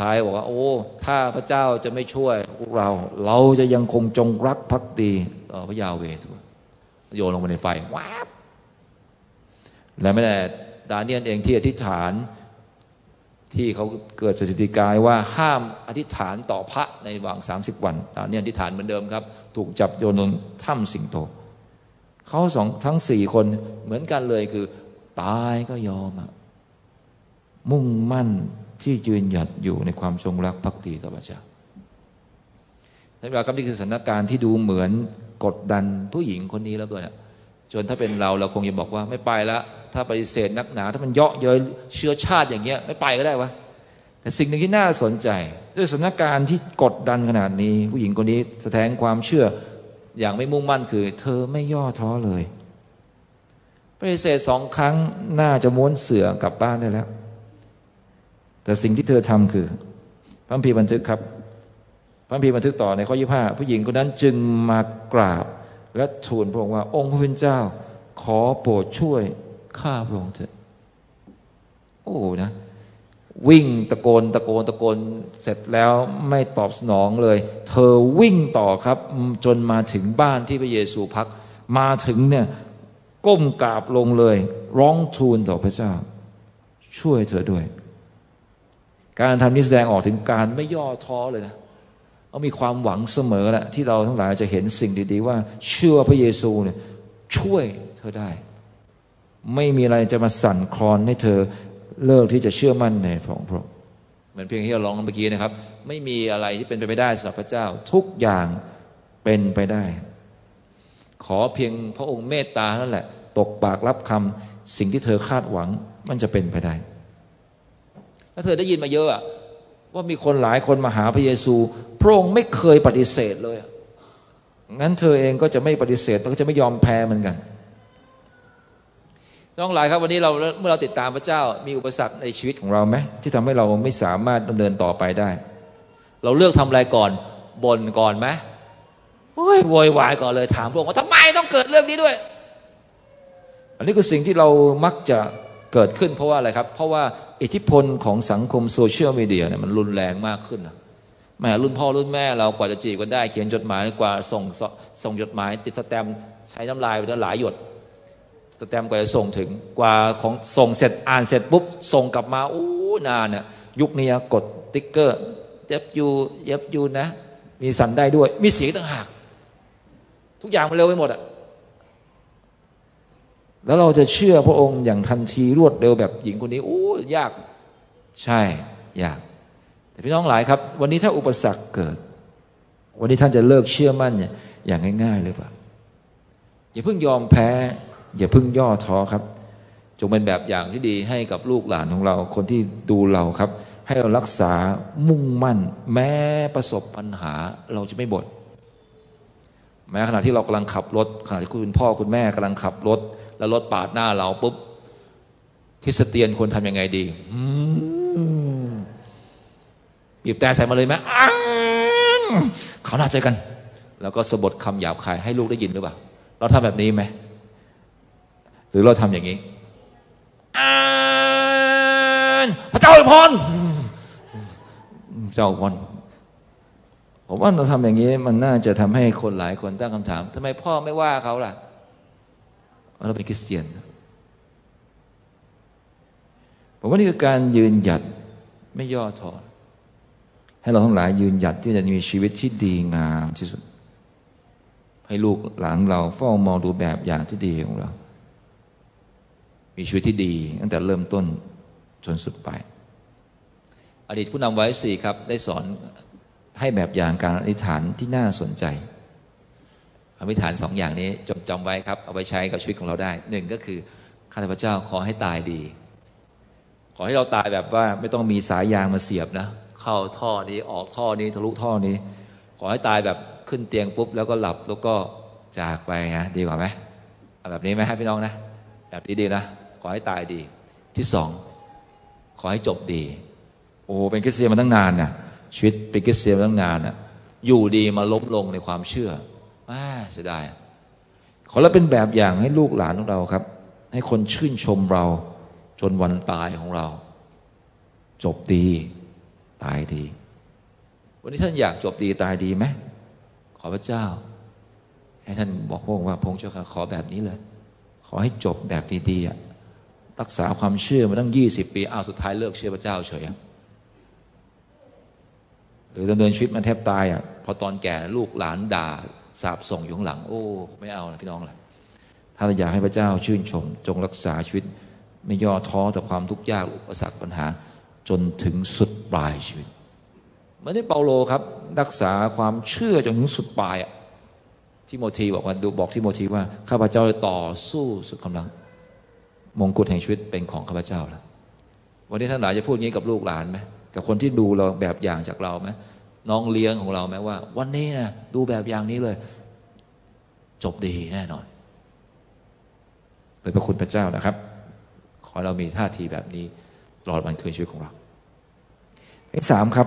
ท้ายบอกว่า โอ้ ถ้าพระเจ้าจะไม่ช่วยพวกเรา เราจะยังคงจงรักภักดีต่อพระยาเวทุโยนลงไปในไฟว้าบและไม่แต่ดาเนียนเองที่อธิษฐาน ที่เขาเกิดสถิติกายว่าห้ามอธิษฐานต่อพระในวังสามสิบวันตอนนี้อธิษฐานเหมือนเดิมครับ ถูกจับโยนลงถ้ำสิงโตเขาสองทั้งสี่คนเหมือนกันเลยคือ ตายก็ยอมมุ่งมั่น ที่ยืนหยัดอยู่ในความทรงรักภักดีต่อพระเจ้าในเวลาครับนี่คือสถานการณ์ที่ดูเหมือนกดดันผู้หญิงคนนี้แล้วเกินจนถ้าเป็นเราเราคงจะบอกว่าไม่ไปล้วถ้าปฏิเสธนักหนา ถ้ามันเยาะเย้ยเชื้อชาติอย่างเงี้ยไม่ไปก็ได้วะแต่สิ่งหนึ่งที่น่าสนใจ ด้วยสถานการณ์ที่กดดันขนาดนี้ ผู้หญิงคนนี้แสดงความเชื่ออย่างไม่มุ่งมั่นคือ เธอไม่ย่อท้อเลยปฏิเสธสองครั้งน่าจะม้วนเสือกลับบ้านได้แล้ว แต่สิ่งที่เธอทำคือพระพีบันทึกครับ พระพีบันทึกต่อในข้อยี่ห้าผู้หญิงคนนั้นจึงมากราบ และทูลพระองค์ว่าองค์พระผู้เป็นเจ้า ขอโปรดช่วยข้าพระองค์เถอะโอ้นะ วิ่งตะโกนตะโกนตะโกนเสร็จแล้วไม่ตอบสนองเลย เธอวิ่งต่อครับ จนมาถึงบ้านที่พระเยซูพัก มาถึงเนี่ยก้มกราบลงเลย ร้องทูลต่อพระเจ้า ช่วยเธอด้วย การทำนี้แสดงออกถึงการไม่ย่อท้อเลยนะเรามีความหวังเสมอแหละที่เราทั้งหลายจะเห็นสิ่งดีๆ ว่า เชื่อพระเยซูเนี่ยช่วยเธอได้ ไม่มีอะไรจะมาสั่นคลอนให้เธอเลิกที่จะเชื่อมั่นในพระองค์เหมือนเพียงที่เราลองเมื่อกี้นะครับ ไม่มีอะไรที่เป็นไปไม่ได้สำหรับพระเจ้า ทุกอย่างเป็นไปได้ ขอเพียงพระองค์เมตตานั่นแหละ ตกปากรับคำสิ่งที่เธอคาดหวังมันจะเป็นไปได้ ถ้าเธอได้ยินมาเยอะว่ามีคนหลายคนมาหาพระเยซูพระองค์ไม่เคยปฏิเสธเลยงั้นเธอเองก็จะไม่ปฏิเสธก็จะไม่ยอมแพ้เหมือนกันน้องหลายครับวันนี้เราเมื่อเราติดตามพระเจ้ามีอุปสรรคในชีวิตของเราไหมที่ทำให้เราไม่สามารถดำเนินต่อไปได้ เราเลือกทำอะไรก่อนบ่นก่อนไหมโอ้ยโวยวายก่อนเลยถามพวกว่าทำไมต้องเกิดเรื่องนี้ด้วย อันนี้คือสิ่งที่เรามักจะ เกิดขึ้นเพราะว่าอะไรครับ เพราะว่าอิทธิพลของสังคมโซเชียลมีเดียเนี่ยมันรุนแรงมากขึ้นนะแม่รุ่นพ่อรุ่นแม่เรากว่าจะจีบกันได้เขียนจดหมายกว่าส่งส่งจดหมาย ติดสแตมป์ใช้น้ำลายไปหลายหยดสแตมกว่าจะส่งถึงกว่าของส่งเสร็จอ่านเสร็จปุ๊บส่งกลับมาอู้นานเนี่ยยุคนี้กดติ๊กเกอร์เย็บยูเย็บยูนะ มีสันได้ด้วย มีเสียงต่างหาก ทุกอย่างมันเร็วไปหมดอะ แล้วเราจะเชื่อพระองค์อย่างทันทีรวดเร็วแบบหญิงคนนี้โอ้ยากใช่ยาก แต่พี่น้องหลายครับ วันนี้ถ้าอุปสรรคเกิด วันนี้ท่านจะเลิกเชื่อมั่นอย่างง่าย ๆ หรือเปล่าอย่าเพิ่งยอมแพ้ อย่าเพิ่งย่อท้อครับ จงเป็นแบบอย่างที่ดีให้กับลูกหลานของเราคนที่ดูเราครับ ให้เรารักษามุ่งมั่น แม้ประสบปัญหาเราจะไม่บ่นแม้ขณะที่เรากำลังขับรถขณะที่คุณพ่อคุณแม่กำลังขับรถ แล้วรถปาดหน้าเราปุ๊บคริสเตียนควรทำยังไงดีบีบแต่ใส่มาเลยไหมเขาน่าใจกัน แล้วก็สะบดคำหยาบคายให้ลูกได้ยินหรือเปล่า เราทำแบบนี้ไหม หรือเราทำอย่างนี้อ่านพระเจ้าอวยพรเจ้าอวยพรผมว่าเราทำอย่างนี้ มันน่าจะทำให้คนหลายคนตั้งคำถามทำไมพ่อไม่ว่าเขาล่ะ เราเป็นคริสเตียนผมว่านี่คือการยืนหยัดไม่ย่อท้อให้เราทั้งหลายยืนหยัดที่จะมีชีวิตที่ดีงามที่สุด ให้ลูกหลานเราเฝ้ามองดูแบบอย่างที่ดีของเรา มีชีวิตที่ดีตั้งแต่เริ่มต้นจนสุดไป อดีตผู้นำไว้สี่ครับ ได้สอนให้แบบอย่างการอธิษฐานที่น่าสนใจ อธิษฐานสองอย่างนี้จำจำไว้ครับ เอาไปใช้กับชีวิตของเราได้หนึ่งก็คือข้าพเจ้าขอให้ตายดี ขอให้เราตายแบบว่าไม่ต้องมีสายยางมาเสียบนะ เข้าท่อนี้ออกท่อนี้ทะลุท่อนี้ ขอให้ตายแบบขึ้นเตียงปุ๊บ แล้วก็หลับแล้วก็จากไปนะดีกว่าไหมแบบนี้ไหมครับพี่น้องนะ แบบนี้ดีนะขอให้ตายดี ที่สองขอให้จบดี โอ้เป็นคริสเตียนมาตั้งนานน่ะชีวิตเป็นคริสเตียนมาตั้งนานน่ะอยู่ดีมาล้มลงในความเชื่อ มาเสียดายขอเราเป็นแบบอย่างให้ลูกหลานของเราครับ ให้คนชื่นชมเรา จนวันตายของเรา จบดี ตายดี วันนี้ท่านอยากจบดีตายดีไหมขอพระเจ้า ให้ท่านบอกพวกว่าพงเจ้าค่ะขอแบบนี้เลย ขอให้จบแบบดีๆรักษาความเชื่อมาตั้งยี่สิบปีอ้าวสุดท้ายเลิกเชื่อพระเจ้าเฉยหรือดำเนินชีวิตมันแทบตายอะพอตอนแก่ลูกหลานด่า สาบส่งอยู่ข้างหลัง โอ้ ไม่เอานะพี่น้องละถ้าเราอยากให้พระเจ้าชื่นชม จงรักษาชีวิต ไม่ย่อท้อต่อความทุกข์ยากอุปสรรคปัญหา จนถึงสุดปลายชีวิตเหมื่อที่เปาโลครับ รักษาความเชื่อจนถึงสุดปลายอะที่โมทีบอกว่าดูบอกที่โมทีว่าข้าพเจ้าต่อสู้สุดกำลัง มงกุฎแห่งชีวิตเป็นของข้าพเจ้าแล้ววันนี้ท่านหลายจะพูดงี้กับลูกหลานไหมกับคนที่ดูเราแบบอย่างจากเราไหม น้องเลี้ยงของเราไหมว่า วันนี้นะดูแบบอย่างนี้เลย จบดีแน่นอนโดยพระคุณพระเจ้านะครับ ขอเรามีท่าทีแบบนี้ตลอดวันคืนชีวิตของเราที่สามครับ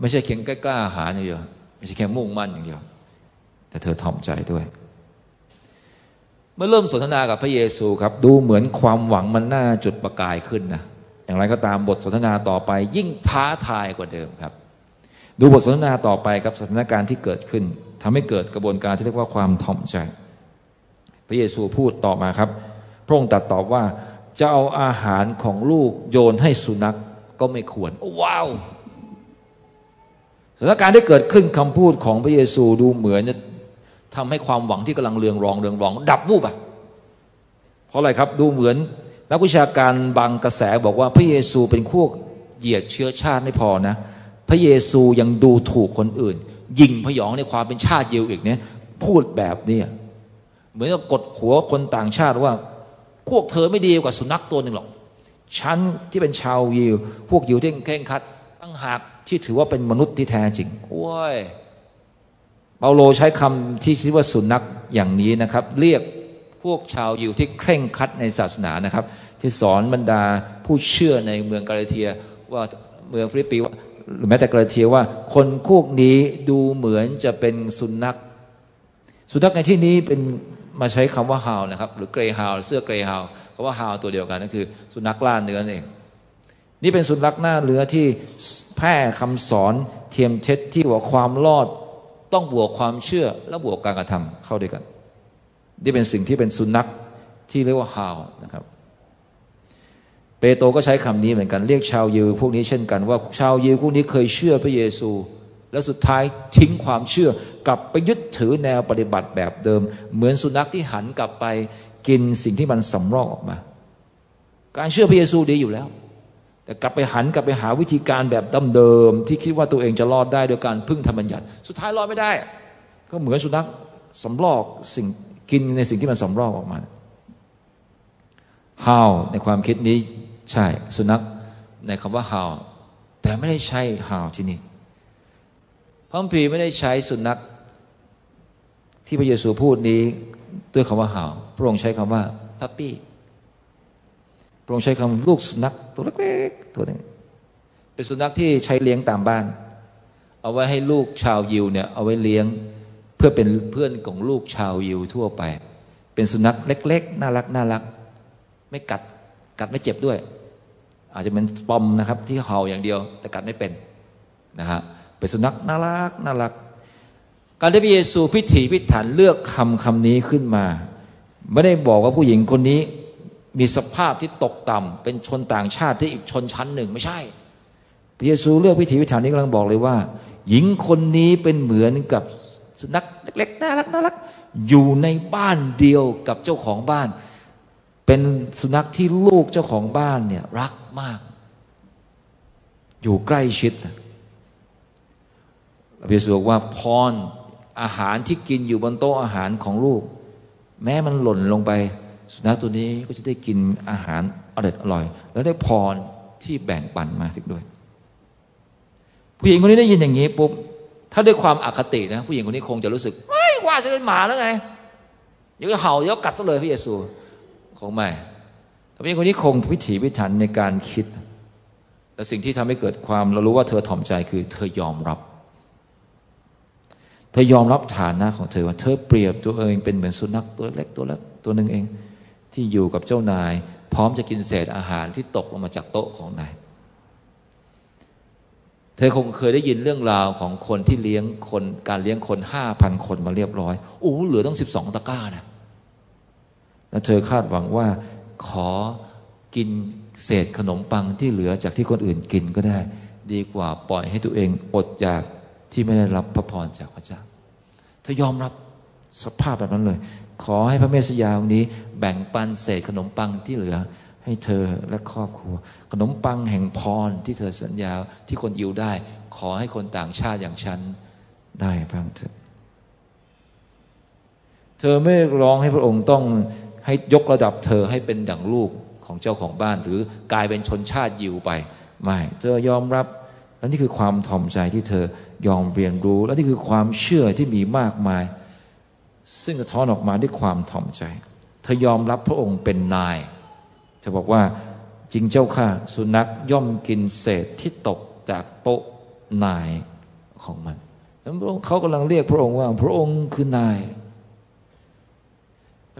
ไม่ใช่เคียงกล้าหาอย่างเดียวไม่ใช่แค่มุ่งมั่นอย่างเดียว แต่เธอถ่อมใจด้วย เมื่อเริ่มสนทนากับพระเยซูครับ ดูเหมือนความหวังมันน่าจุดประกายขึ้นนะอย่างไรก็ตามบทสนทนาต่อไปยิ่งท้าทายกว่าเดิมครับ ดูบทสนทนาต่อไปครับสถานการณ์ที่เกิดขึ้นทำให้เกิดกระบวนการที่เรียกว่าความถ่อมใจ พระเยซูพูดต่อมาครับ พระองค์ตรัสตอบว่าจะเอาอาหารของลูกโยนให้สุนัขกก็ไม่ควรว้าวสถานการณ์ที่เกิดขึ้นคำพูดของพระเยซูดูเหมือนจะทำให้ความหวังที่กำลังเรืองรองเรืองรอง ดับวูบอะเพราะอะไรครับดูเหมือนนักวิชาการบางกระแสบอกว่าพระเยซูเป็นพวกเหยียดเชื้อชาติไม่พอนะ พระเยซูยังดูถูกคนอื่น ยิงพยองในความเป็นชาติยิวอีกเนี่ยพูดแบบนี้เหมือนกับกดหัวคนต่างชาติว่าพวกเธอไม่ดีกว่าสุนัขตัวหนึ่งหรอกฉันที่เป็นชาวยิว พวกยิวที่เคร่งคัดตั้งหากที่ถือว่าเป็นมนุษย์ที่แท้จริงโอ้ยเปาโลใช้คำที่ชื่อว่าสุนัขอย่างนี้นะครับ เรียกพวกชาวยิวที่เคร่งครัดในศาสนานะครับ ที่สอนบรรดาผู้เชื่อในเมืองกาลาเทียว่าเมืองฟิลิปปีว่า หรือแม้แต่กาลาเทียว่า คนพวกนี้ดูเหมือนจะเป็นสุนัข สุนัขในที่นี้เป็นมาใช้คำว่าฮาวนะครับ หรือ greyhound เสื้อ greyhound คำว่า hound ตัวเดียวกันนั่นคือ สุนัขล่าเนื้อเอง นี่เป็นสุนัขล่าเนื้อที่แพร่คำสอนเทียมเท็จที่ว่าความรอด ต้องบวกความเชื่อและบวกการกระทำเข้าด้วยกัน นี่เป็นสิ่งที่เป็นสุนัขที่เรียกว่าฮาวนะครับ เปโตรก็ใช้คำนี้เหมือนกันเรียกชาวยิวพวกนี้เช่นกันว่าชาวยิวพวกนี้เคยเชื่อพระเยซู แล้วสุดท้ายทิ้งความเชื่อกลับไปยึดถือแนวปฏิบัติแบบเดิม เหมือนสุนัขที่หันกลับไปกินสิ่งที่มันสำรอกออกมา การเชื่อพระเยซูดีอยู่แล้ว แต่กลับไปหันกลับไปหาวิธีการแบบดั้มเดิม ที่คิดว่าตัวเองจะรอดได้โดยการพึ่งธรรมบัญญัติสุดท้ายรอดไม่ได้ ก็เหมือนสุนัขสำรอกสิ่งกินในสิ่งที่มันสำรอกออกมา how ในความคิดนี้ ใช่สุนัขในคำว่า how แต่ไม่ได้ใช้ how ที่นี่พระพีไม่ได้ใช้สุนัขที่พระเยซูพูดนี้ด้วยคำว่า how พระองค์ใช้คำว่าพัปปี้พระองค์ใช้คำลูกสุนัขตัวเล็กๆตัวนึงเป็นสุนัขที่ใช้เลี้ยงตามบ้าน เอาไว้ให้ลูกชาวยิวเนี่ยเอาไว้เลี้ยงเพื่อเป็นเพื่อนของลูกชาวยิวทั่วไป เป็นสุนัขเล็ก ๆ น่ารักน่ารัก ไม่กัดกัดไม่เจ็บด้วย อาจจะเป็นปอมนะครับ ที่เห่าอย่างเดียว แต่กัดไม่เป็นนะฮะเป็นสุนัขน่ารักน่ารัก การที่พระเยซูพิถีพิถันเลือกคำคำนี้ขึ้นมา ไม่ได้บอกว่าผู้หญิงคนนี้มีสภาพที่ตกต่ำเป็นชนต่างชาติที่อีกชนชั้นหนึ่งไม่ใช่ พระเยซูเลือกพิถีพิถันนี้กำลังบอกเลยว่า หญิงคนนี้เป็นเหมือนกับสุนัขเล็กๆน่ารักน่ารักอยู่ในบ้านเดียวกับเจ้าของบ้าน เป็นสุนัขที่ลูกเจ้าของบ้านเนี่ยรักมาก อยู่ใกล้ชิดพระเยซูบอกว่าพรอาหารที่กินอยู่บนโต๊ะอาหารของลูก แม้มันหล่นลงไป สุนัขตัวนี้ก็จะได้กินอาหารอร่อยอร่อย แล้วได้พรที่แบ่งปันมาสิด้วย ผู้หญิงคนนี้ได้ยินอย่างนี้ปุ๊บถ้าด้วยความอคตินะผู้หญิงคนนี้คงจะรู้สึก ไม่ว่าจะเป็นหมาแล้วไงเดี๋ยวเห่าเดี๋ยวกัดซะเลยพระเยซู คงไม่ผู้หญิงคนนี้คงพิถีพิถันในการคิด และสิ่งที่ทำให้เกิดความเรารู้ว่าเธอถ่อมใจคือ เธอยอมรับ เธอยอมรับฐานะของเธอว่า เธอเปรียบตัวเองเป็นเหมือนสุนัขตัวเล็กตัวเล็กตัวหนึ่งเอง ที่อยู่กับเจ้านาย พร้อมจะกินเศษอาหารที่ตกลงมาจากโต๊ะของนายเธอคงเคยได้ยินเรื่องราวของคนที่เลี้ยงคนการเลี้ยงคนห้าพันคนมาเรียบร้อยโอ้เหลือต้องสิบสองตะกร้านะ แล้วเธอคาดหวังว่าขอกินเศษขนมปังที่เหลือจากที่คนอื่นกินก็ได้ ดีกว่าปล่อยให้ตัวเองอดอยากที่ไม่ได้รับพระพรจากพระเจ้าเธอยอมรับสภาพแบบนั้นเลย ขอให้พระเมสยาองนี้ แบ่งปันเศษขนมปังที่เหลือให้เธอและครอบครัว ขนมปังแห่งพรที่เธอสัญญาที่คนยิวได้ ขอให้คนต่างชาติอย่างฉันได้บ้างเถอะเธอไม่ร้องให้พระองค์ต้อง ให้ยกระดับเธอให้เป็นดั่งลูกของเจ้าของบ้าน หรือกลายเป็นชนชาติยิวไป ไม่ เธอยอมรับ และนี่คือความถ่อมใจที่เธอยอมเรียนรู้ และนี่คือความเชื่อที่มีมากมาย ซึ่งกระท้อนออกมาด้วยความถ่อมใจ เธอยอมรับพระองค์เป็นนายจะบอกว่าจริงเจ้าค่ะ สุนัขย่อมกินเศษที่ตกจากโต๊ะนายของมันเขากำลังเรียกพระองค์ว่า พระองค์คือนาย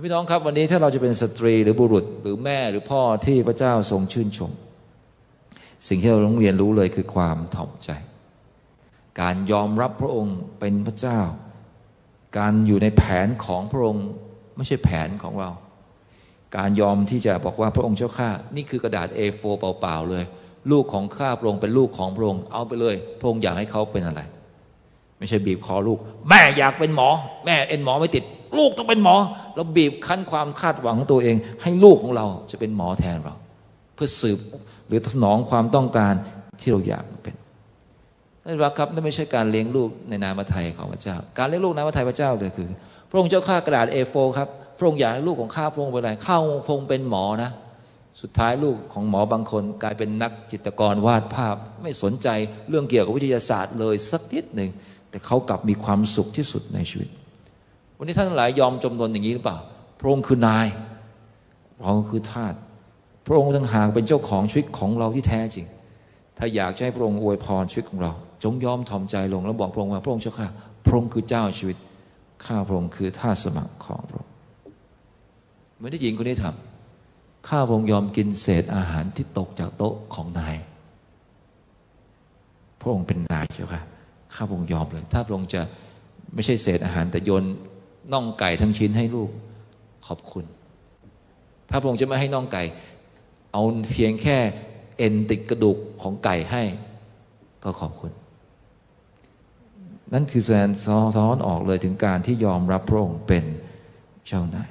พี่น้องครับวันนี้ถ้าเราจะเป็นสตรีหรือบุรุษหรือแม่หรือพ่อที่พระเจ้าทรงชื่นชม สิ่งที่เราต้องเรียนรู้เลยคือความถ่อมใจ การยอมรับพระองค์เป็นพระเจ้า การอยู่ในแผนของพระองค์ไม่ใช่แผนของเรา การยอมที่จะบอกว่าพระองค์เจ้าข้านี่คือกระดาษ A4 เปล่าๆเลย ลูกของข้าพระองค์เป็นลูกของพระองค์เอาไปเลย พระองค์อยากให้เขาเป็นอะไร ไม่ใช่บีบคอลูก แม่อยากเป็นหมอ แม่เอ็นหมอไม่ติด ลูกต้องเป็นหมอ เราบีบคั้นความคาดหวังตัวเอง ให้ลูกของเราจะเป็นหมอแทนเรา เพื่อสืบหรือถนองความต้องการที่เราอยากเป็นนั่นครับนั่นไม่ใช่การเลี้ยงลูกในนามไทยของพระเจ้า การเลี้ยงลูกนามไทยพระเจ้าเลยคือ พระองค์เจ้าข้ากระดาษ A4 ครับพระองค์อยากให้ลูกของข้าพระองค์เป็นอะไรข้าพระองค์เป็นหมอนะ สุดท้ายลูกของหมอบางคนกลายเป็นนักจิตรกรวาดภาพ ไม่สนใจเรื่องเกี่ยวกับวิทยาศาสตร์เลยสักนิดหนึ่งแต่เขากลับมีความสุขที่สุดในชีวิต วันนี้ท่านหลายยอมจำนนอย่างนี้หรือเปล่า พระองค์คือนายพระองค์คือทาส พระองค์ต่างหากเป็นเจ้าของชีวิตของเราที่แท้จริง ถ้าอยากให้พระองค์อวยพรชีวิตของเรา จงยอมถ่อมใจลงแล้วบอกพระองค์ว่าพระองค์เจ้าข้า พระองค์คือเจ้าชีวิต ข้าพระองค์คือทาสสมัครของพระองค์เหมือนที่หญิงคนนี้ทำข้าพระองค์ยอมกินเศษอาหารที่ตกจากโต๊ะของนาย พระองค์เป็นนายเจ้าค่ะ ข้าพระองค์ยอมเลย ถ้าพระองค์จะไม่ใช่เศษอาหารแต่โยน น่องไก่ทั้งชิ้นให้ลูกขอบคุณ ถ้าพระองค์จะไม่ให้น่องไก่ เอาเพียงแค่เอ็นติดกระดูกของไก่ให้ ก็ขอบคุณ นั่นคือแสดงซ้อนออกเลยถึงการที่ยอมรับพระองค์เป็นเจ้านาย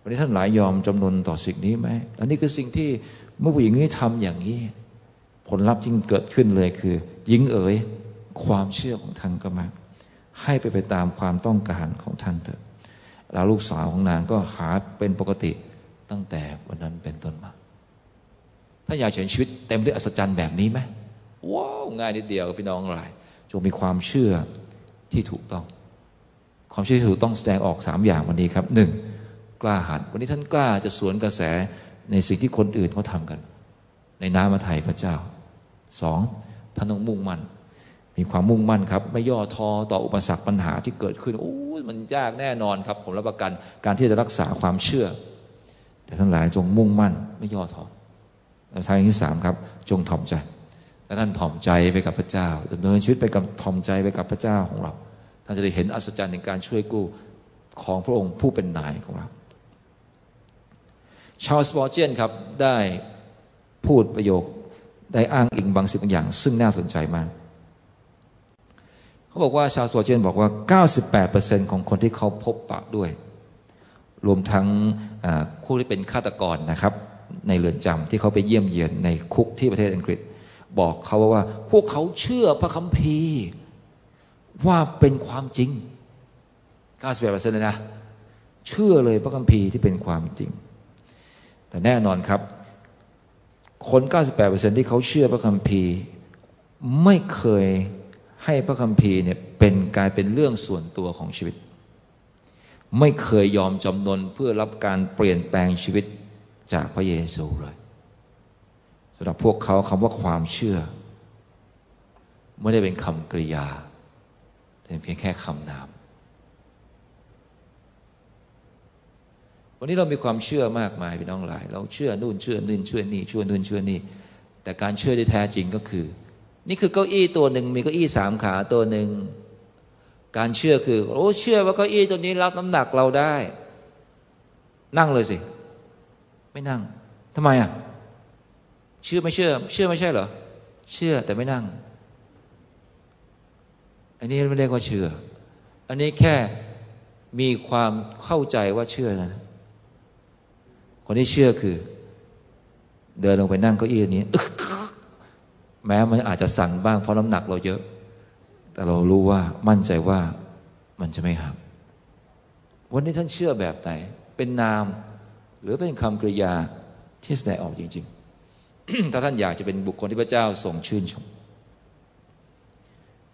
วันนี้ท่านหลายยอมจำนวนต่อสิ่งนี้ไหมอันนี้คือสิ่งที่เมื่อผู้หญิงนี้ทำอย่างนี้ ผลลัพธ์ที่เกิดขึ้นเลยคือ ยิงเอ๋ยความเชื่อของท่านก็มา ให้ไปไปตามความต้องการของท่านเถอะ แล้วลูกสาวของนางก็หาเป็นปกติตั้งแต่วันนั้นเป็นต้นมาถ้าอยากเห็นชีวิตเต็มด้วยอัศจรรย์แบบนี้ไหมว้าวง่ายนิดเดียวพี่น้องหลายจงมีความเชื่อที่ถูกต้อง ความเชื่อที่ถูกต้องแสดงออกสามอย่างวันนี้ครับหนึ่งกล้าหาญวันนี้ท่านกล้าจะสวนกระแสในสิ่งที่คนอื่นเขาทากัน ในน้ำมาไทยพระเจ้าสองท่านต้องมุ่งมั่น มีความมุ่งมั่นครับ ไม่ย่อท้อต่ออุปสรรคปัญหาที่เกิดขึ้นโอ้มันยากแน่นอนครับ ผมรับประกันการที่จะรักษาความเชื่อ แต่ทั้งหลายจงมุ่งมั่น ไม่ย่อท้อแล้วทางที่สามครับ จงถ่อมใจและท่านถ่อมใจไปกับพระเจ้าดำเนินชีวิตไปกับถ่อมใจไปกับพระเจ้าของเราท่านจะได้เห็นอัศจรรย์ในการช่วยกู้ของพระองค์ผู้เป็นนายของเราชาวสปอร์เจียนครับได้พูดประโยคได้อ้างอิงบางสิ่งบางอย่าง ซึ่งน่าสนใจมาก เขาบอกว่าชาวสปอร์เจียนบอกว่า 98%ของคนที่เขาพบปะด้วย รวมทั้งคู่ที่เป็นฆาตกรนะครับ ในเรือนจำที่เขาไปเยี่ยมเยียนในคุกที่ประเทศอังกฤษ บอกเขาว่าพวกเขาเชื่อพระคัมภีร์ว่าเป็นความจริง 98%เลยนะ เชื่อเลยพระคัมภีร์ที่เป็นความจริง แต่แน่นอนครับ คน 98%ที่เขาเชื่อพระคัมภีร์ ไม่เคย ให้พระคัมภีร์เนี่ยเป็นกลายเป็นเรื่องส่วนตัวของชีวิต ไม่เคยยอมจำนนเพื่อรับการเปลี่ยนแปลงชีวิตจากพระเยซูเลยสำหรับพวกเขาคำว่าความเชื่อ ไม่ได้เป็นคำกริยาแต่เพียงแค่คำนาม วันนี้เรามีความเชื่อมากมายพี่น้องหลาย เราเชื่อนู่นเชื่อนี่เชื่อนี่ช่วนู่นเชื่อนี่แต่การเชื่อที่แท้จริงก็คือ นี่คือเก้าอี้ตัวหนึ่งมีเก้าอี้สามขาตัวหนึ่งการเชื่อคือโอ้เชื่อว่าเก้าอี้ตัวนี้รับน้ำหนักเราได้ นั่งเลยสิ ไม่นั่งทำไมอะเชื่อไม่เชื่อ เชื่อไม่ใช่เหรอเชื่อแต่ไม่นั่ง อันนี้ไม่เรียกว่าเชื่อ อันนี้แค่มีความเข้าใจว่าเชื่อนะคนที่เชื่อคือ เดินลงไปนั่งเก้าอี้นี้ แม้มันอาจจะสั่นบ้างเพราะน้ำหนักเราเยอะ แต่เรารู้ว่ามั่นใจว่ามันจะไม่หัก วันนี้ท่านเชื่อแบบไหน เป็นนาม หรือเป็นคำกริยาที่แสดงออกจริง ๆ ถ้าท่านอยากจะเป็นบุคคลที่พระเจ้าทรงชื่นชม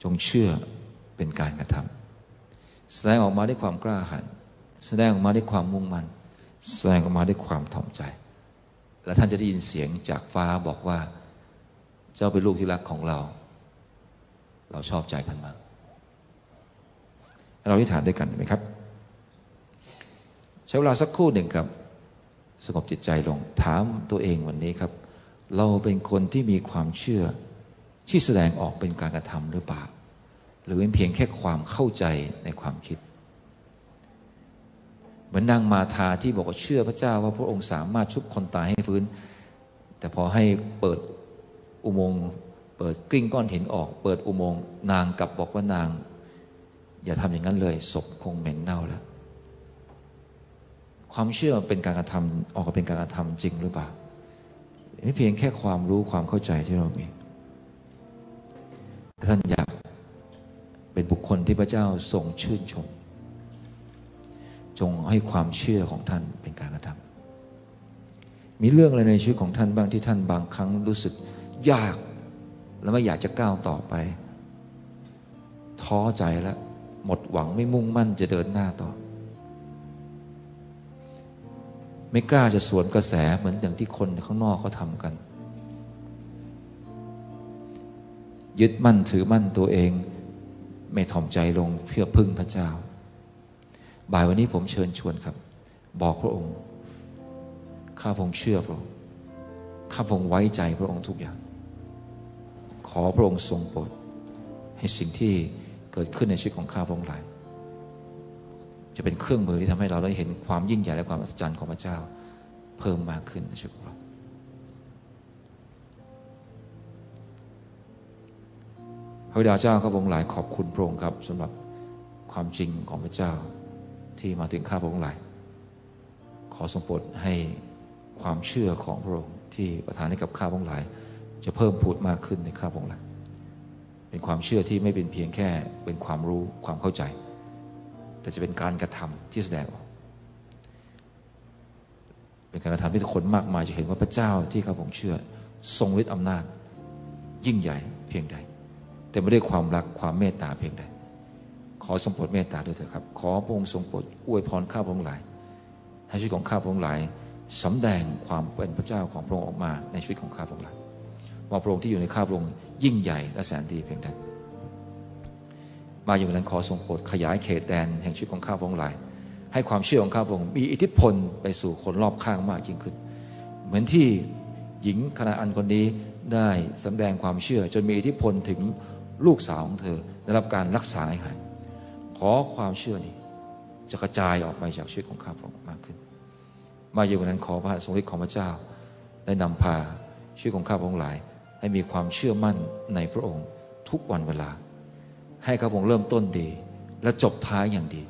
จงเชื่อเป็นการกระทำแสดงออกมาด้วยความกล้าหาญแสดงออกมาด้วยความมุ่งมั่นแสดงออกมาด้วยความถ่อมใจ และท่านจะได้ยินเสียงจากฟ้าบอกว่า เจ้าเป็นลูกที่รักของเรา เราชอบใจท่านมาก เราที่ฐานด้วยกันไหมครับ ใช้เวลาสักครู่หนึ่งครับ สงบจิตใจลงถามตัวเองวันนี้ครับ เราเป็นคนที่มีความเชื่อที่แสดงออกเป็นการกระทำหรือเปล่า หรือเป็นเพียงแค่ความเข้าใจในความคิดเหมือนนางมาธาที่บอกว่าเชื่อพระเจ้าว่าพระองค์สามารถชุบคนตายให้ฟื้น แต่พอให้เปิด อุโมงค์เปิดกลิ้งก้อนหินออก เปิดอุโมงค์นางกลับบอกว่านาง อย่าทำอย่างนั้นเลยศพคงเหม็นเน่าแล้วความเชื่อเป็นการกระทำออกมาเป็นการกระทำจริงหรือเปล่าไม่เพียงแค่ความรู้ความเข้าใจที่เรามีท่านอยากเป็นบุคคลที่พระเจ้าทรงชื่นชม จงให้ความเชื่อของท่านเป็นการกระทำมีเรื่องอะไรในชีวิตของท่านบ้างที่ท่านบางครั้งรู้สึก ยาก และไม่อยากจะก้าวต่อไป ท้อใจแล้ว หมดหวังไม่มุ่งมั่นจะเดินหน้าต่อ ไม่กล้าจะสวนกระแสเหมือนอย่างที่คนข้างนอกเขาทำกัน ยึดมั่นถือมั่นตัวเอง ไม่ถ่อมใจลงเพื่อพึ่งพระเจ้า บ่ายวันนี้ผมเชิญชวนครับ บอกพระองค์ ข้าพงเชื่อพระองค์ข้าพงไว้ใจพระองค์ทุกอย่าง ขอพระองค์ทรงโปรดให้สิ่งที่เกิดขึ้นในชีวิตของข้าพระองค์หลายจะเป็นเครื่องมือที่ทำให้เราได้เห็นความยิ่งใหญ่และความอัศจรรย์ของพระเจ้า เพิ่มมากขึ้นในชีวิตของเราพระบิดาเจ้าข้าพระองค์หลายขอบคุณพระองค์ครับสำหรับความจริงของพระเจ้าที่มาถึงข้าพระองค์หลาย ขอทรงโปรดให้ความเชื่อของพระองค์ที่ประทานให้กับข้าพระองค์หลาย จะเพิ่มพูดมากขึ้นในข้าพองค์หลายเป็นความเชื่อที่ไม่เป็นเพียงแค่เป็นความรู้ความเข้าใจ แต่จะเป็นการกระทำที่แสดงออก เป็นการกระทำที่คนมากมายจะเห็นว่าพระเจ้าที่ข้าพงเชื่อ ทรงฤทธิ์อำนาจ ยิ่งใหญ่เพียงใด แต่ไม่ได้ความรักความเมตตาเพียงใด ขอทรงโปรดเมตตาด้วยเถิดครับ ขอพระองค์ทรงโปรดอวยพรข้าพองค์หลาย ให้ชีวิตของข้าพองค์หลายสำแดงความเป็นพระเจ้าของพระองค์ออกมาในชีวิตของข้าพองค์หลาย ว่าพระองค์ที่อยู่ในข้าพระองค์ยิ่งใหญ่และแสนดีเพียงใดมาอย่างนั้นขอทรงโปรดขยายเขตแดนแห่งชีวิตของข้าพระองค์หลาย ให้ความเชื่อของข้าพระองค์มีอิทธิพลไปสู่คนรอบข้างมากยิ่งขึ้น เหมือนที่หญิงคณาอันคนนี้ได้สำแดงความเชื่อ จนมีอิทธิพลถึงลูกสาวของเธอได้รับการรักษาหายขอความเชื่อนี้จะกระจายออกไปจากชีวิตของข้าพระองค์มากขึ้น มาอยู่นั้นขอพระทรงฤทธิ์ของพระเจ้า ได้นำพาชีวิตของข้าพระองค์หลาย ให้มีความเชื่อมั่นในพระองค์ทุกวันเวลา ให้ข้าพงค์เริ่มต้นดี และจบท้ายอย่างดี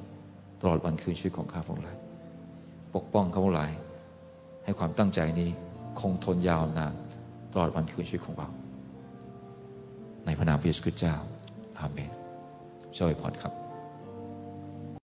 ตลอดวันคืนชีวิตของข้าพงค์หลายปกป้องข้าพงค์หลาย ให้ความตั้งใจนี้คงทนยาวนานตลอดวันคืนชีวิตของเรา ในพระนามพระเยซูคริสต์เจ้า อาเมนช่วยพรครับ